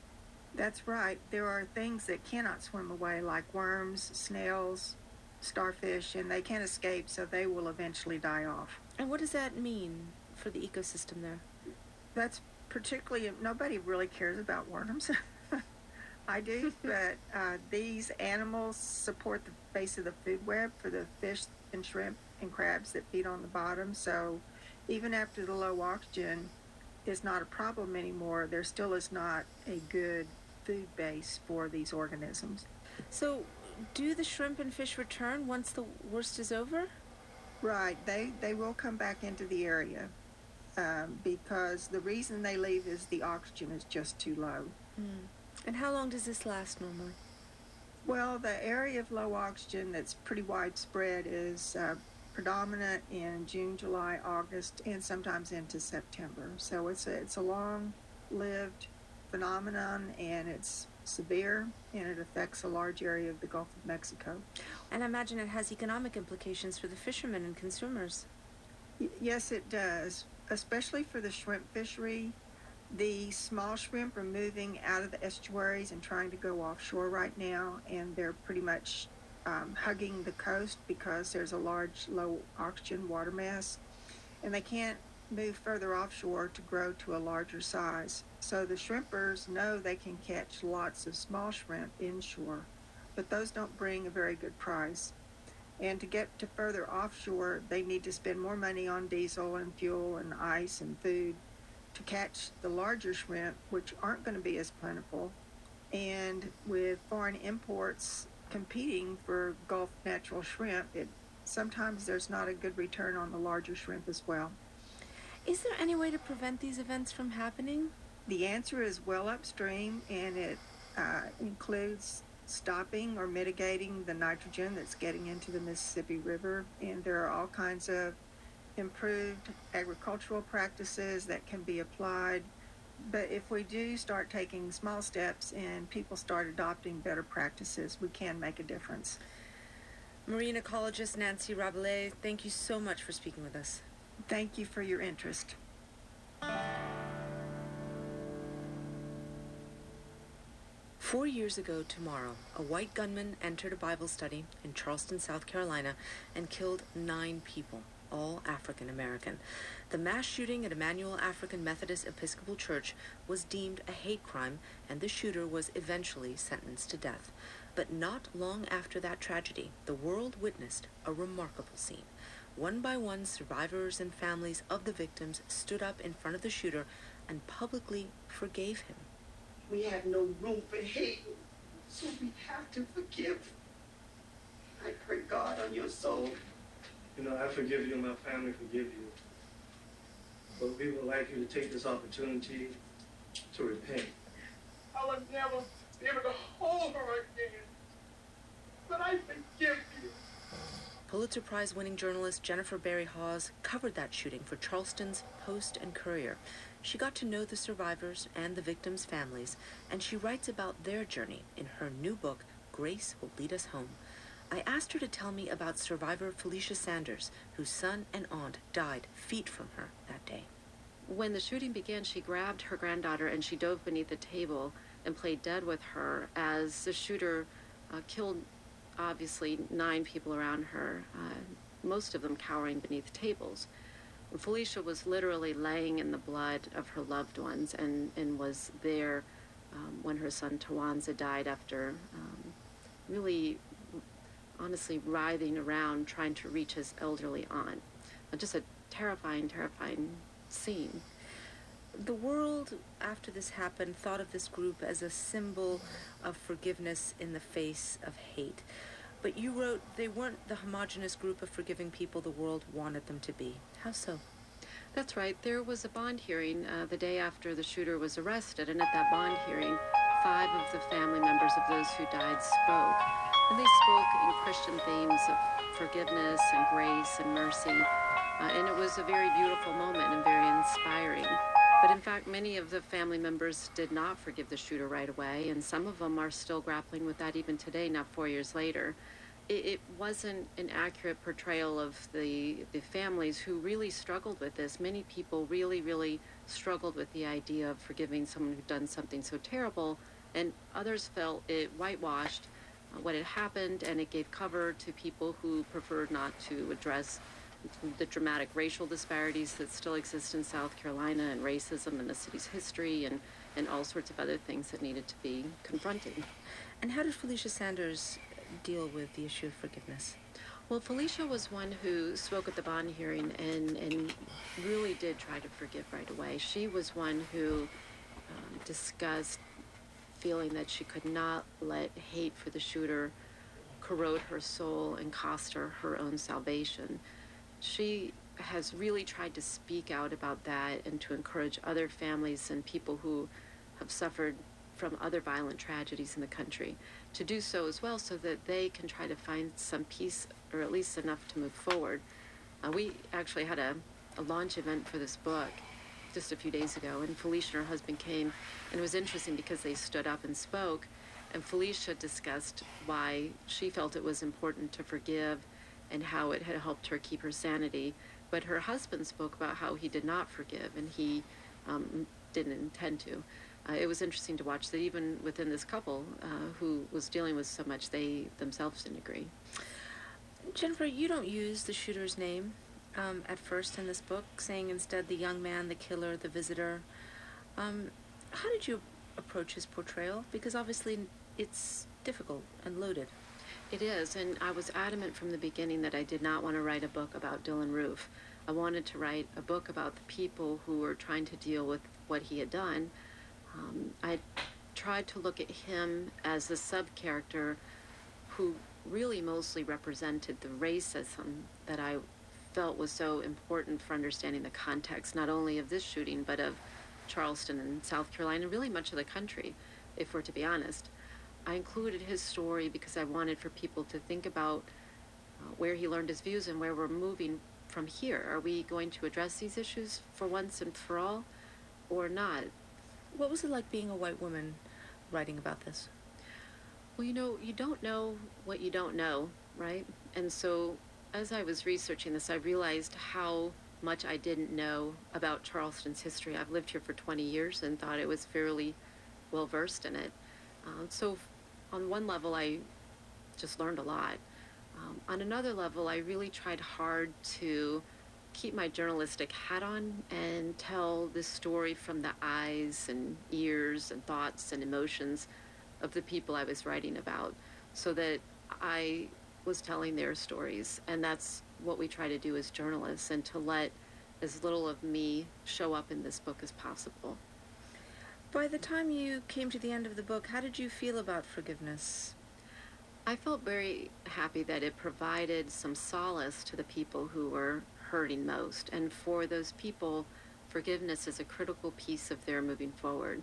That's right. There are things that cannot swim away, like worms, snails, starfish, and they can't escape, so they will eventually die off. And what does that mean for the ecosystem there? That's particularly, nobody really cares about worms. I do, but uh, these animals support the base of the food web for the fish and shrimp and crabs that feed on the bottom. So even after the low oxygen is not a problem anymore, there still is not a good food base for these organisms. So do the shrimp and fish return once the worst is over? Right. They, they will come back into the area um, because the reason they leave is the oxygen is just too low. Mm. And how long does this last normally? Well, the area of low oxygen that's pretty widespread is uh, predominant in June, July, August, and sometimes into September. So it's a, it's a long-lived phenomenon, and it's severe, and it affects a large area of the Gulf of Mexico. And I imagine it has economic implications for the fishermen and consumers. Y- yes, it does, especially for the shrimp fishery. The small shrimp are moving out of the estuaries and trying to go offshore right now, and they're pretty much um, hugging the coast because there's a large low oxygen water mass, and they can't move further offshore to grow to a larger size. So the shrimpers know they can catch lots of small shrimp inshore, but those don't bring a very good price. And to get to further offshore, they need to spend more money on diesel and fuel and ice and food to catch the larger shrimp, which aren't going to be as plentiful. And with foreign imports competing for Gulf natural shrimp, it sometimes there's not a good return on the larger shrimp as well. Is there any way to prevent these events from happening? The answer is well upstream, and it uh, includes stopping or mitigating the nitrogen that's getting into the Mississippi River. And there are all kinds of improved agricultural practices that can be applied. But if we do start taking small steps and people start adopting better practices, we can make a difference. Marine ecologist Nancy Rabalais, thank you so much for speaking with us. Thank you for your interest. Four years ago tomorrow, a white gunman entered a Bible study in Charleston, South Carolina, and killed nine people, all African American. The mass shooting at Emanuel African Methodist Episcopal Church was deemed a hate crime, and the shooter was eventually sentenced to death. But not long after that tragedy, the world witnessed a remarkable scene. One by one, survivors and families of the victims stood up in front of the shooter and publicly forgave him. We have no room for hate, so we have to forgive. I pray God on your soul. You know, I forgive you and my family forgive you. But we would like you to take this opportunity to repent. I will never be able to hold her again. But I forgive you. Pulitzer Prize winning journalist Jennifer Berry Hawes covered that shooting for Charleston's Post and Courier. She got to know the survivors and the victims' families, and she writes about their journey in her new book, Grace Will Lead Us Home. I asked her to tell me about survivor Felicia Sanders, whose son and aunt died feet from her that day. When the shooting began, she grabbed her granddaughter and she dove beneath the table and played dead with her as the shooter uh, killed, obviously, nine people around her, uh, most of them cowering beneath tables. Felicia was literally laying in the blood of her loved ones and, and was there um, when her son Tywanza died after um, really, honestly, writhing around trying to reach his elderly aunt. Just a terrifying, terrifying scene. The world, after this happened, thought of this group as a symbol of forgiveness in the face of hate. But you wrote they weren't the homogenous group of forgiving people the world wanted them to be. How so? That's right. There was a bond hearing uh, the day after the shooter was arrested, and at that bond hearing, five of the family members of those who died spoke. And they spoke in Christian themes of forgiveness and grace and mercy. Uh, and it was a very beautiful moment and very inspiring. But in fact, many of the family members did not forgive the shooter right away, and some of them are still grappling with that even today, now four years later. It, it wasn't an accurate portrayal of the, the families who really struggled with this. Many people really, really struggled with the idea of forgiving someone who'd done something so terrible, and others felt it whitewashed what had happened and it gave cover to people who preferred not to address the dramatic racial disparities that still exist in South Carolina and racism in the city's history and, and all sorts of other things that needed to be confronted. And how did Felicia Sanders deal with the issue of forgiveness? Well, Felicia was one who spoke at the bond hearing and, and really did try to forgive right away. She was one who um, discussed feeling that she could not let hate for the shooter corrode her soul and cost her her own salvation she has really tried to speak out about that and to encourage other families and people who have suffered from other violent tragedies in the country to do so as well so that they can try to find some peace or at least enough to move forward. Uh, we actually had a, a launch event for this book just a few days ago, and Felicia and her husband came, and it was interesting because they stood up and spoke, and Felicia discussed why she felt it was important to forgive and how it had helped her keep her sanity. But her husband spoke about how he did not forgive and he um, didn't intend to. Uh, it was interesting to watch that even within this couple uh, who was dealing with so much, they themselves didn't agree. Jennifer, you don't use the shooter's name um, at first in this book, saying instead the young man, the killer, the visitor. Um, how did you approach his portrayal? Because obviously it's difficult and loaded. It is, and I was adamant from the beginning that I did not want to write a book about Dylann Roof. I wanted to write a book about the people who were trying to deal with what he had done. Um, I tried to look at him as the sub character who really mostly represented the racism that I felt was so important for understanding the context, not only of this shooting, but of Charleston and South Carolina, and really much of the country, if we're to be honest. I included his story because I wanted for people to think about uh, where he learned his views and where we're moving from here. Are we going to address these issues for once and for all or not? What was it like being a white woman writing about this? Well, you know, you don't know what you don't know, right? And so as I was researching this, I realized how much I didn't know about Charleston's history. I've lived here for 20 years and thought it was fairly well versed in it. Um, so on one level, I just learned a lot. Um, on another level, I really tried hard to keep my journalistic hat on and tell this story from the eyes and ears and thoughts and emotions of the people I was writing about so that I was telling their stories. And that's what we try to do as journalists and to let as little of me show up in this book as possible. By the time you came to the end of the book, how did you feel about forgiveness? I felt very happy that it provided some solace to the people who were hurting most. And for those people, forgiveness is a critical piece of their moving forward.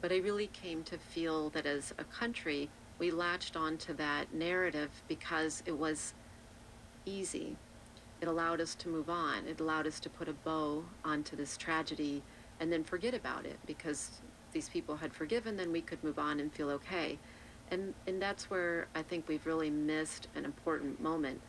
But I really came to feel that as a country, we latched onto that narrative because it was easy. It allowed us to move on. It allowed us to put a bow onto this tragedy and then forget about it because these people had forgiven, then we could move on and feel okay. And, and that's where I think we've really missed an important moment.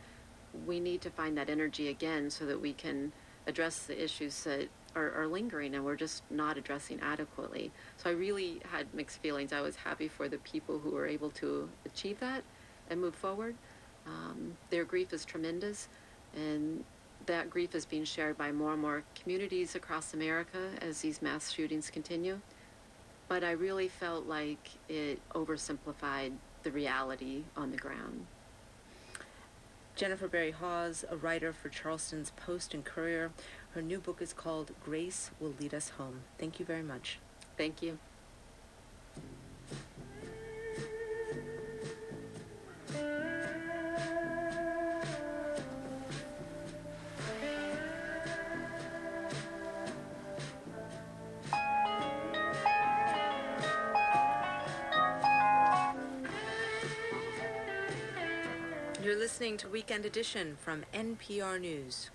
We need to find that energy again so that we can address the issues that are, are lingering and we're just not addressing adequately. So I really had mixed feelings. I was happy for the people who were able to achieve that and move forward. Um, their grief is tremendous, and that grief is being shared by more and more communities across America as these mass shootings continue but I really felt like it oversimplified the reality on the ground. Jennifer Berry Hawes, a writer for Charleston's Post and Courier. Her new book is called Grace Will Lead Us Home. Thank you very much. Thank you. You're listening to Weekend Edition from NPR News.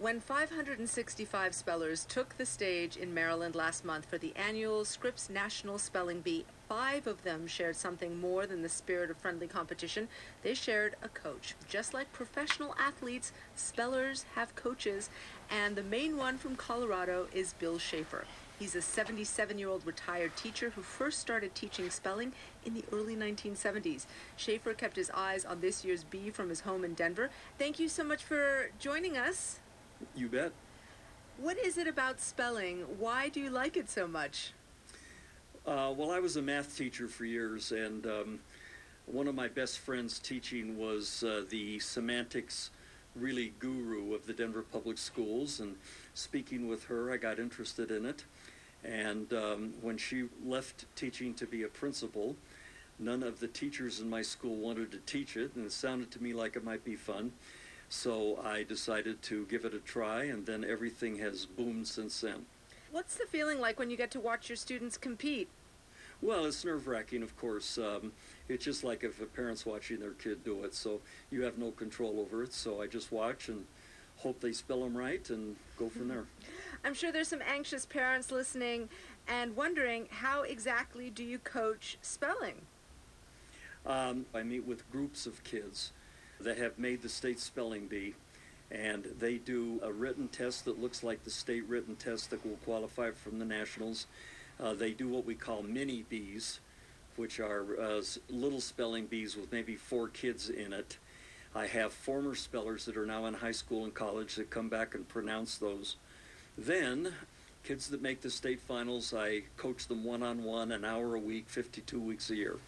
When 565 spellers took the stage in Maryland last month for the annual Scripps National Spelling Bee, five of them shared something more than the spirit of friendly competition. They shared a coach. Just like professional athletes, spellers have coaches, and the main one from Colorado is Bill Schaefer. He's a 77 year old retired teacher who first started teaching spelling in the early 1970s. Schaefer kept his eyes on this year's bee from his home in Denver. Thank you so much for joining us. You bet. What is it about spelling? Why do you like it so much? Uh, well, I was a math teacher for years, and um, one of my best friends teaching was uh, the semantics really guru of the Denver Public Schools. And speaking with her, I got interested in it. And um, when she left teaching to be a principal, none of the teachers in my school wanted to teach it, and it sounded to me like it might be fun. So I decided to give it a try, and then everything has boomed since then. What's the feeling like when you get to watch your students compete? Well, it's nerve wracking, of course. Um, it's just like if a parent's watching their kid do it, so you have no control over it. So I just watch and hope they spell them right and go from there. I'm sure there's some anxious parents listening and wondering how exactly do you coach spelling? Um, I meet with groups of kids that have made the state spelling bee, and they do a written test that looks like the state written test that will qualify from the nationals. Uh, they do what we call mini bees, which are uh, little spelling bees with maybe four kids in it. I have former spellers that are now in high school and college that come back and pronounce those. Then, kids that make the state finals, I coach them one on one, an hour a week, 52 weeks a year.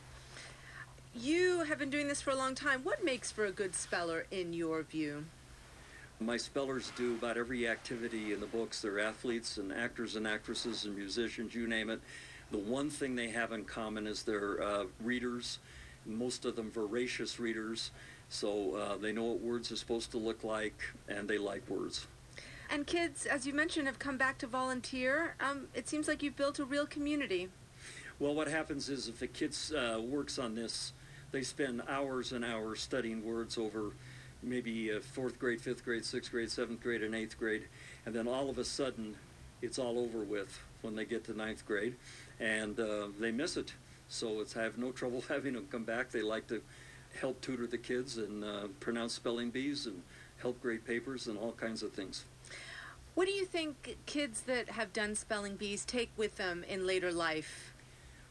You have been doing this for a long time. What makes for a good speller in your view? My spellers do about every activity in the books. They're athletes and actors and actresses and musicians, you name it. The one thing they have in common is they're uh, readers, most of them voracious readers. So uh, they know what words are supposed to look like and they like words. And kids, as you mentioned, have come back to volunteer. Um, it seems like you've built a real community. Well, what happens is if a kid uh, works on this, they spend hours and hours studying words over maybe uh, fourth grade, fifth grade, sixth grade, seventh grade, and eighth grade, and then all of a sudden, it's all over with when they get to ninth grade, and uh, they miss it. So it's have no trouble having them come back. They like to help tutor the kids and uh, pronounce spelling bees and help grade papers and all kinds of things. What do you think kids that have done spelling bees take with them in later life?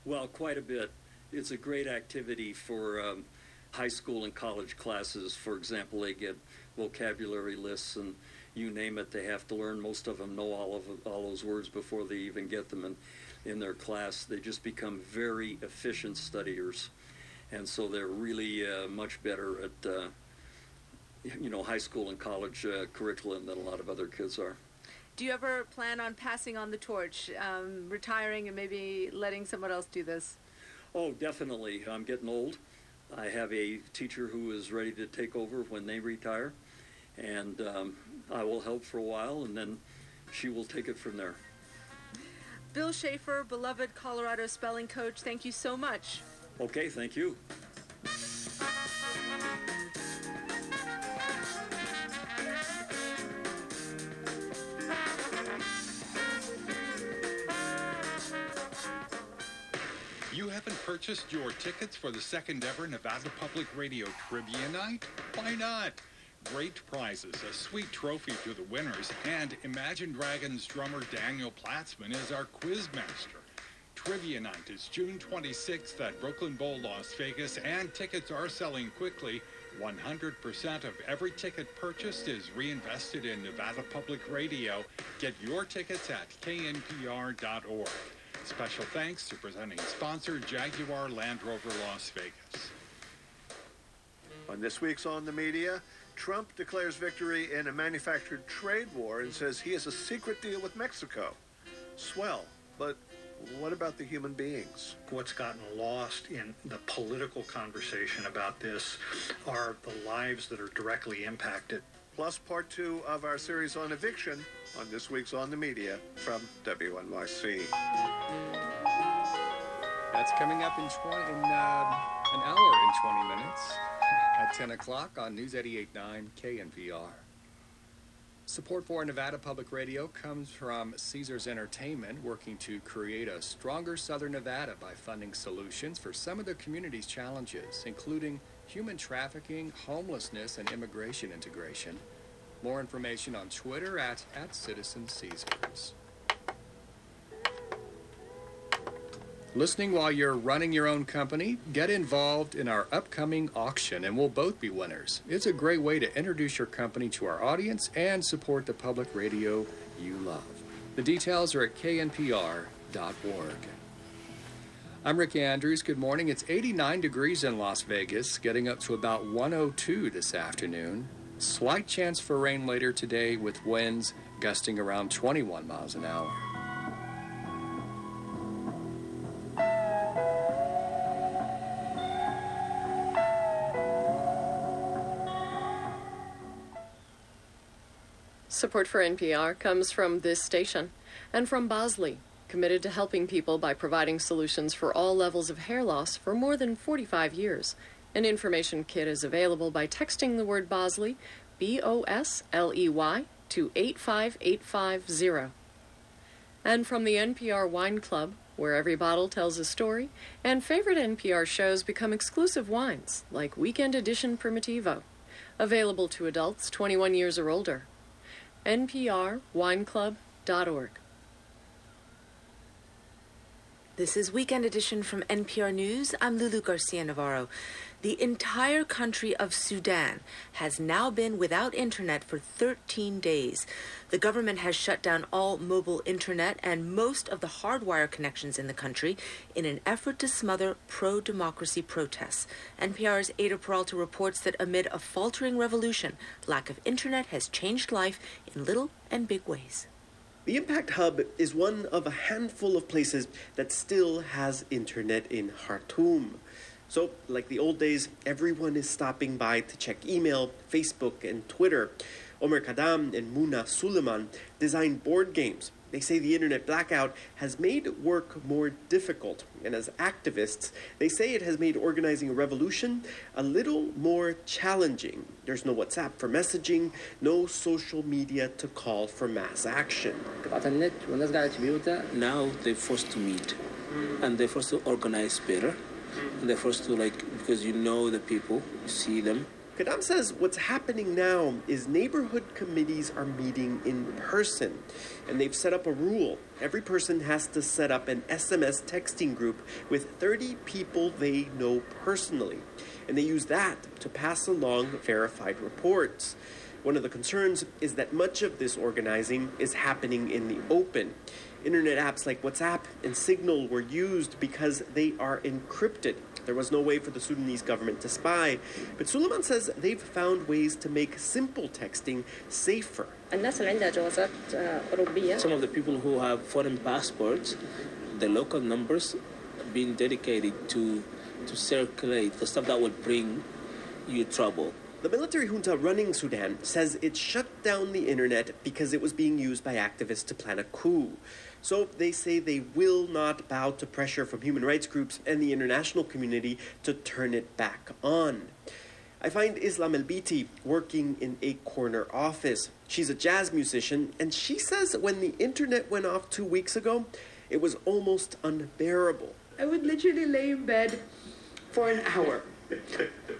Well, quite a bit. It's a great activity for um, high school and college classes. For example, they get vocabulary lists and you name it, they have to learn. Most of them know all of all those words before they even get them in, in their class. They just become very efficient studiers, and so they're really uh, much better at uh, you know high school and college uh, curriculum than a lot of other kids are. Do you ever plan on passing on the torch, um, retiring, and maybe letting someone else do this? Oh, definitely. I'm getting old. I have a teacher who is ready to take over when they retire, and um, I will help for a while, and then she will take it from there. Bill Schaefer, beloved Colorado spelling coach, thank you so much. Okay, thank you. Haven't purchased your tickets for the second ever Nevada Public Radio Trivia Night? Why not? Great prizes, a sweet trophy to the winners, and Imagine Dragons drummer Daniel Platzman is our quiz master. Trivia Night is June 26th at Brooklyn Bowl, Las Vegas, and tickets are selling quickly. 100% of every ticket purchased is reinvested in Nevada Public Radio. Get your tickets at knpr.org. Special thanks to presenting sponsor Jaguar Land Rover Las Vegas. On this week's On the Media, Trump declares victory in a manufactured trade war and says he has a secret deal with Mexico. Swell, but what about the human beings? What's gotten lost in the political conversation about this are the lives that are directly impacted. Plus, part two of our series on eviction on this week's On the Media from WNYC. That's coming up in, 20, in uh, an hour and 20 minutes. at 10 o'clock on News 88.9 KNPR. Support for Nevada Public Radio comes from Caesars Entertainment, working to create a stronger Southern Nevada by funding solutions for some of the community's challenges, including human trafficking, homelessness, and immigration integration. More information on Twitter at, at Citizen Caesars. Listening while you're running your own company, get involved in our upcoming auction and we'll both be winners. It's a great way to introduce your company to our audience and support the public radio you love. The details are at knpr.org. I'm Rick Andrews. Good morning. It's 89 degrees in Las Vegas, getting up to about 102 this afternoon. Slight chance for rain later today with winds gusting around 21 miles an hour. Support for NPR comes from this station and from Bosley, committed to helping people by providing solutions for all levels of hair loss for more than 45 years. An information kit is available by texting the word Bosley, B O S L E Y, to 85850. And from the NPR Wine Club, where every bottle tells a story, and favorite NPR shows become exclusive wines, like Weekend Edition Primitivo, available to adults 21 years or older nprwineclub.org. This is Weekend Edition from NPR News. I'm Lulu Garcia Navarro. The entire country of Sudan has now been without internet for 13 days. The government has shut down all mobile internet and most of the hardwire connections in the country in an effort to smother pro democracy protests. NPR's Eyder Peralta reports that amid a faltering revolution, lack of internet has changed life in little and big ways. The Impact Hub is one of a handful of places that still has internet in Khartoum. So, like the old days, everyone is stopping by to check email, Facebook, and Twitter. Omer Kadam and Muna Suleiman design board games. They say the internet blackout has made work more difficult, and as activists, they say it has made organizing a revolution a little more challenging. There's no WhatsApp for messaging, no social media to call for mass action. Now they're forced to meet, hmm. and they're forced to organize better and they're forced to like because you know the people, you see them. Kadam says what's happening now is neighborhood committees are meeting in person, and they've set up a rule. Every person has to set up an SMS texting group with 30 people they know personally, and they use that to pass along verified reports. One of the concerns is that much of this organizing is happening in the open. Internet apps like WhatsApp and Signal were used because they are encrypted. There was no way for the Sudanese government to spy. But Suleiman says they've found ways to make simple texting safer. Some of the people who have foreign passports, the local numbers being dedicated to to circulate the stuff that would bring you trouble. The military junta running Sudan says it shut down the internet because it was being used by activists to plan a coup. So they say they will not bow to pressure from human rights groups and the international community to turn it back on. I find Islam El working in a corner office. She's a jazz musician, and she says when the internet went off two weeks ago, it was almost unbearable. I would literally lay in bed for an hour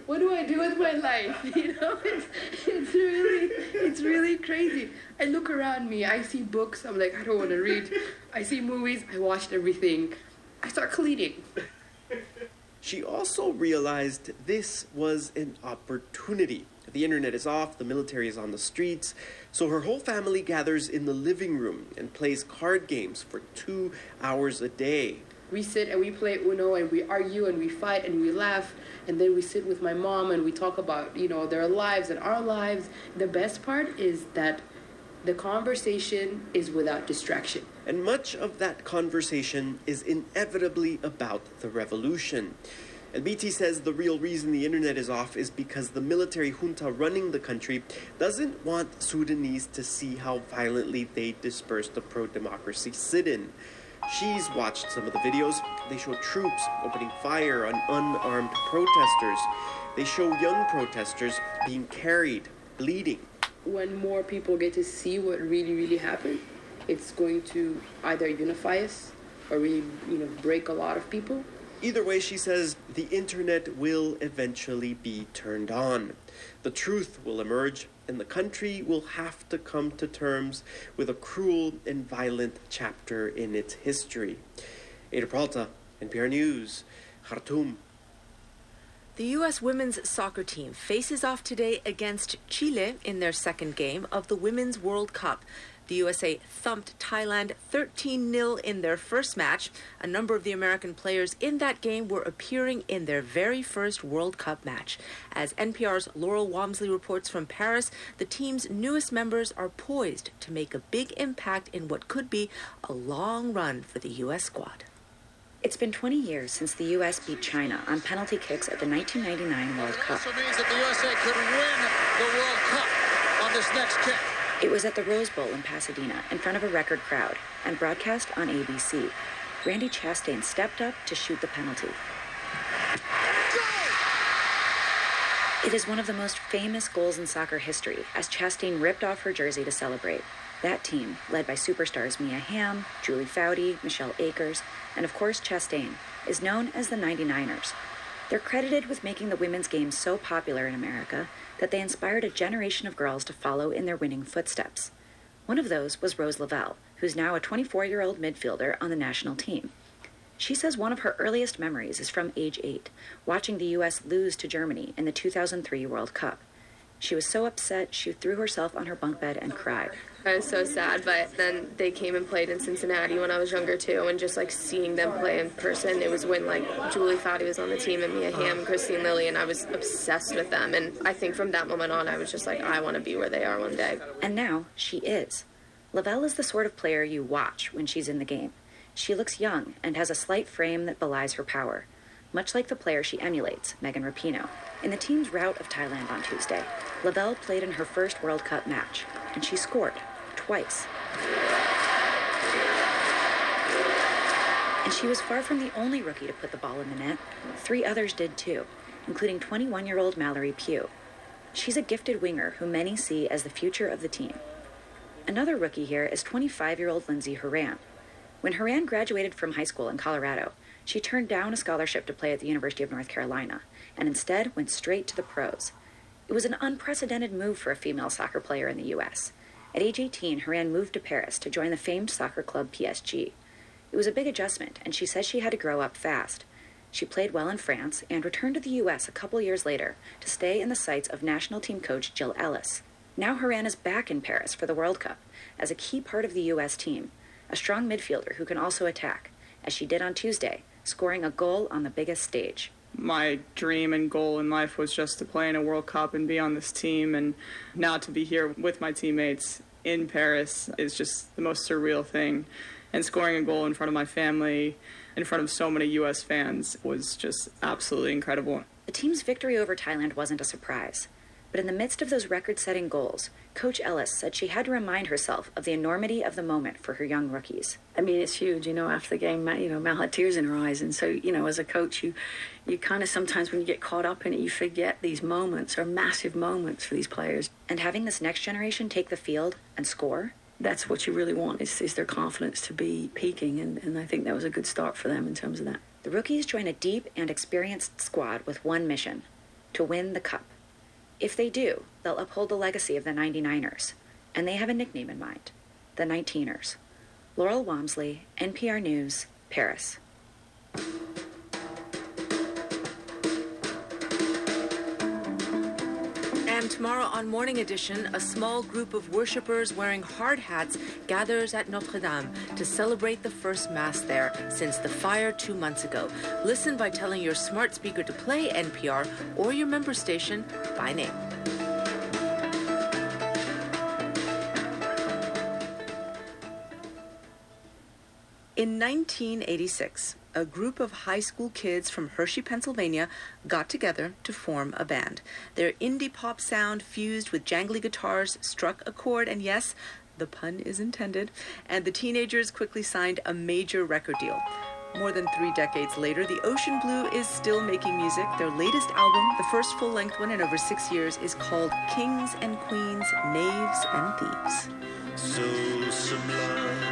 what do I do with my life? You know, it's, it's really, it's really crazy. I look around me, I see books, I'm like, I don't want to read. I see movies, I watched everything. I start cleaning. She also realized this was an opportunity. The internet is off, the military is on the streets, so her whole family gathers in the living room and plays card games for two hours a day. We sit and we play Uno and we argue and we fight and we laugh and then we sit with my mom and we talk about you know their lives and our lives. The best part is that the conversation is without distraction. And much of that conversation is inevitably about the revolution. And BT says the real reason the internet is off is because the military junta running the country doesn't want Sudanese to see how violently they disperse the pro democracy sit in. She's watched some of the videos. They show troops opening fire on unarmed protesters. They show young protesters being carried, bleeding. When more people get to see what really, really happened, it's going to either unify us or really, you know, break a lot of people. Either way, she says the internet will eventually be turned on. The truth will emerge, and the country will have to come to terms with a cruel and violent chapter in its history. Eyder Peralta, NPR News, Khartoum. The U.S. women's soccer team faces off today against Chile in their second game of the Women's World Cup. The USA thumped Thailand 13 0 in their first match. A number of the American players in that game were appearing in their very first World Cup match. As NPR's Laurel Wamsley reports from Paris, the team's newest members are poised to make a big impact in what could be a long run for the U.S. squad. It's been 20 years since the U.S. beat China on penalty kicks at the 1999 World Cup. It Also means that the USA could win the World Cup on this next kick. It was at the Rose Bowl in Pasadena in front of a record crowd and broadcast on ABC. Brandi Chastain stepped up to shoot the penalty. It is one of the most famous goals in soccer history as Chastain ripped off her jersey to celebrate. That team, led by superstars Mia Hamm, Julie Foudy, Michelle Akers, and of course Chastain, is known as the 99ers. They're credited with making the women's game so popular in America that they inspired a generation of girls to follow in their winning footsteps. One of those was Rose Lavelle, who's now a 24 year old midfielder on the national team. She says one of her earliest memories is from age 8, watching the U.S. lose to Germany in the 2003 World Cup. She was so upset she threw herself on her bunk bed and cried. I was so sad, but then they came and played in Cincinnati when I was younger too, and just like seeing them play in person, it was when like Julie Foudy was on the team and Mia uh-huh. Hamm and Kristine Lilly, and I was obsessed with them. And I think from that moment on, I was just like, I want to be where they are one day. And now she is. Lavelle is the sort of player you watch when she's in the game. She looks young and has a slight frame that belies her power, much like the player she emulates, Megan Rapinoe. In the team's rout of Thailand on Tuesday, Lavelle played in her first World Cup match, and she scored twice. And she was far from the only rookie to put the ball in the net. Three others did too, including 21 year old Mallory Pugh. She's a gifted winger who many see as the future of the team. Another rookie here is 25 year old Lindsey Horan. When Horan graduated from high school in Colorado, she turned down a scholarship to play at the University of North Carolina and instead went straight to the pros. It was an unprecedented move for a female soccer player in the U.S. At age 18, Horan moved to Paris to join the famed soccer club PSG. It was a big adjustment, and she says she had to grow up fast. She played well in France and returned to the U.S. a couple years later to stay in the sights of national team coach Jill Ellis. Now Horan is back in Paris for the World Cup as a key part of the U.S. team, a strong midfielder who can also attack, as she did on Tuesday, scoring a goal on the biggest stage my dream and goal in life was just to play in a World Cup and be on this team. And now to be here with my teammates in Paris is just the most surreal thing. And scoring a goal in front of my family, in front of so many U.S. fans, was just absolutely incredible. The team's victory over Thailand wasn't a surprise. But in the midst of those record setting goals, Coach Ellis said she had to remind herself of the enormity of the moment for her young rookies. I mean, it's huge. You know, after the game, you know, Mal had tears in her eyes. And so, you know, as a coach, you, you kind of sometimes when you get caught up in it, you forget these moments are massive moments for these players. And having this next generation take the field and score, that's what you really want is, is their confidence to be peaking. And, and I think that was a good start for them in terms of that. The rookies join a deep and experienced squad with one mission to win the cup. If they do, they'll uphold the legacy of the 99ers, and they have a nickname in mind the 19ers. Laurel Wamsley, NPR News, Paris. And tomorrow on Morning Edition, a small group of worshippers wearing hard hats gathers at Notre Dame to celebrate the first Mass there since the fire two months ago. Listen by telling your smart speaker to play NPR or your member station by name. In 1986, a group of high school kids from Hershey, Pennsylvania got together to form a band. Their indie pop sound fused with jangly guitars struck a chord, and yes, the pun is intended, and the teenagers quickly signed a major record deal. More than three decades later, the Ocean Blue is still making music. Their latest album, the first full length one in over six years, is called Kings and Queens, Knaves and Thieves. So sublime,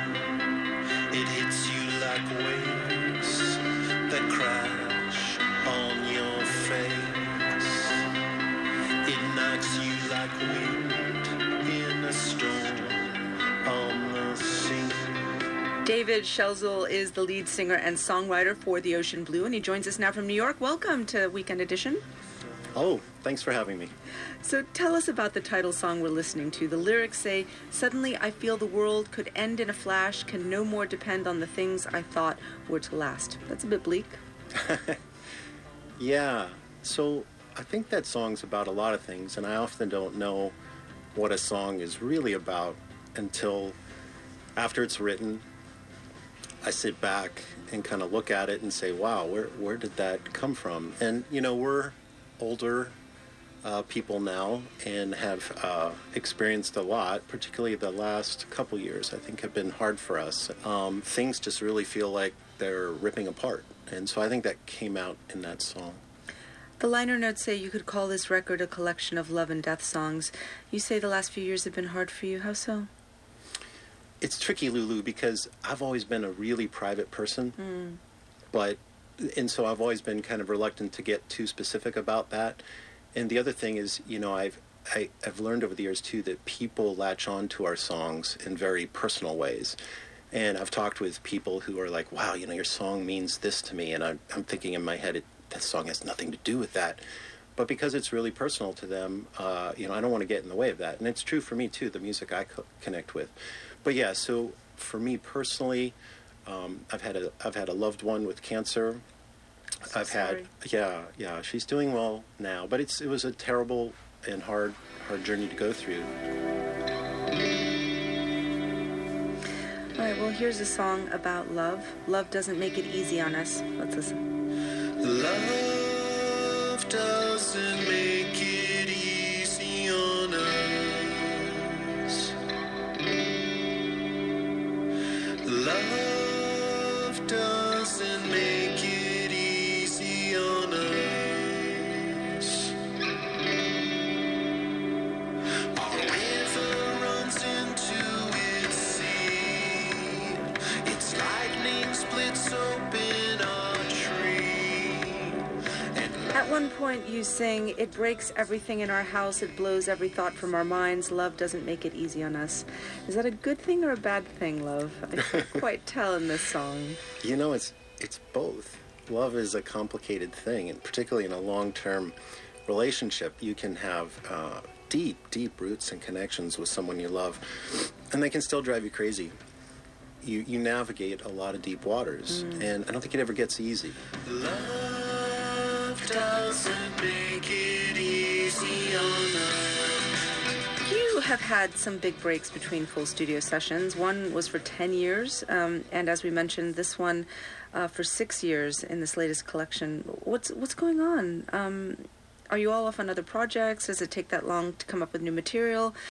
it hits you like waves that crash on your face. It knocks you like wind in a storm on the sea. David Schelzel is the lead singer and songwriter for The Ocean Blue, and he joins us now from New York. Welcome to Weekend Edition. Oh, thanks for having me. So tell us about the title song we're listening to. The lyrics say, Suddenly I feel the world could end in a flash, can no more depend on the things I thought were to last. That's a bit bleak. Yeah, so I think that song's about a lot of things, and I often don't know what a song is really about until after it's written. I sit back and kind of look at it and say, wow, where, where did that come from? And, you know, we're older uh, people now and have uh, experienced a lot, particularly the last couple years, I think have been hard for us. Um, things just really feel like they're ripping apart. And so I think that came out in that song. The liner notes say you could call this record a collection of love and death songs. You say the last few years have been hard for you. How so? It's tricky, Lulu, because I've always been a really private person, Mm. but and so I've always been kind of reluctant to get too specific about that. And the other thing is, you know, I've I, I've learned over the years too that people latch on to our songs in very personal ways. And I've talked with people who are like, "Wow, you know, your song means this to me," and I'm, I'm thinking in my head, it, that song has nothing to do with that. But because it's really personal to them, uh, you know, I don't want to get in the way of that. And it's true for me too, the music I co- connect with. But yeah, so for me personally, um, I've had a I've had a loved one with cancer. I've had yeah yeah she's doing well now, but it's it was a terrible and hard hard journey to go through. All right, well, here's a song about love. Love doesn't make it easy on us. Let's listen. Love doesn't make it one point, you sing, It breaks everything in our house, it blows every thought from our minds. Love doesn't make it easy on us. Is that a good thing or a bad thing, love? I can't quite tell in this song. You know, it's it's both. Love is a complicated thing, and particularly in a long-term relationship, you can have uh, deep, deep roots and connections with someone you love, and they can still drive you crazy. You you navigate a lot of deep waters, Mm. and I don't think it ever gets easy. Love doesn't make it easy. You have had some big breaks between full studio sessions. One was for 10 years, um, and as we mentioned, this one uh, for six years in this latest collection. What's what's going on? Um, are you all off on other projects? Does it take that long to come up with new material?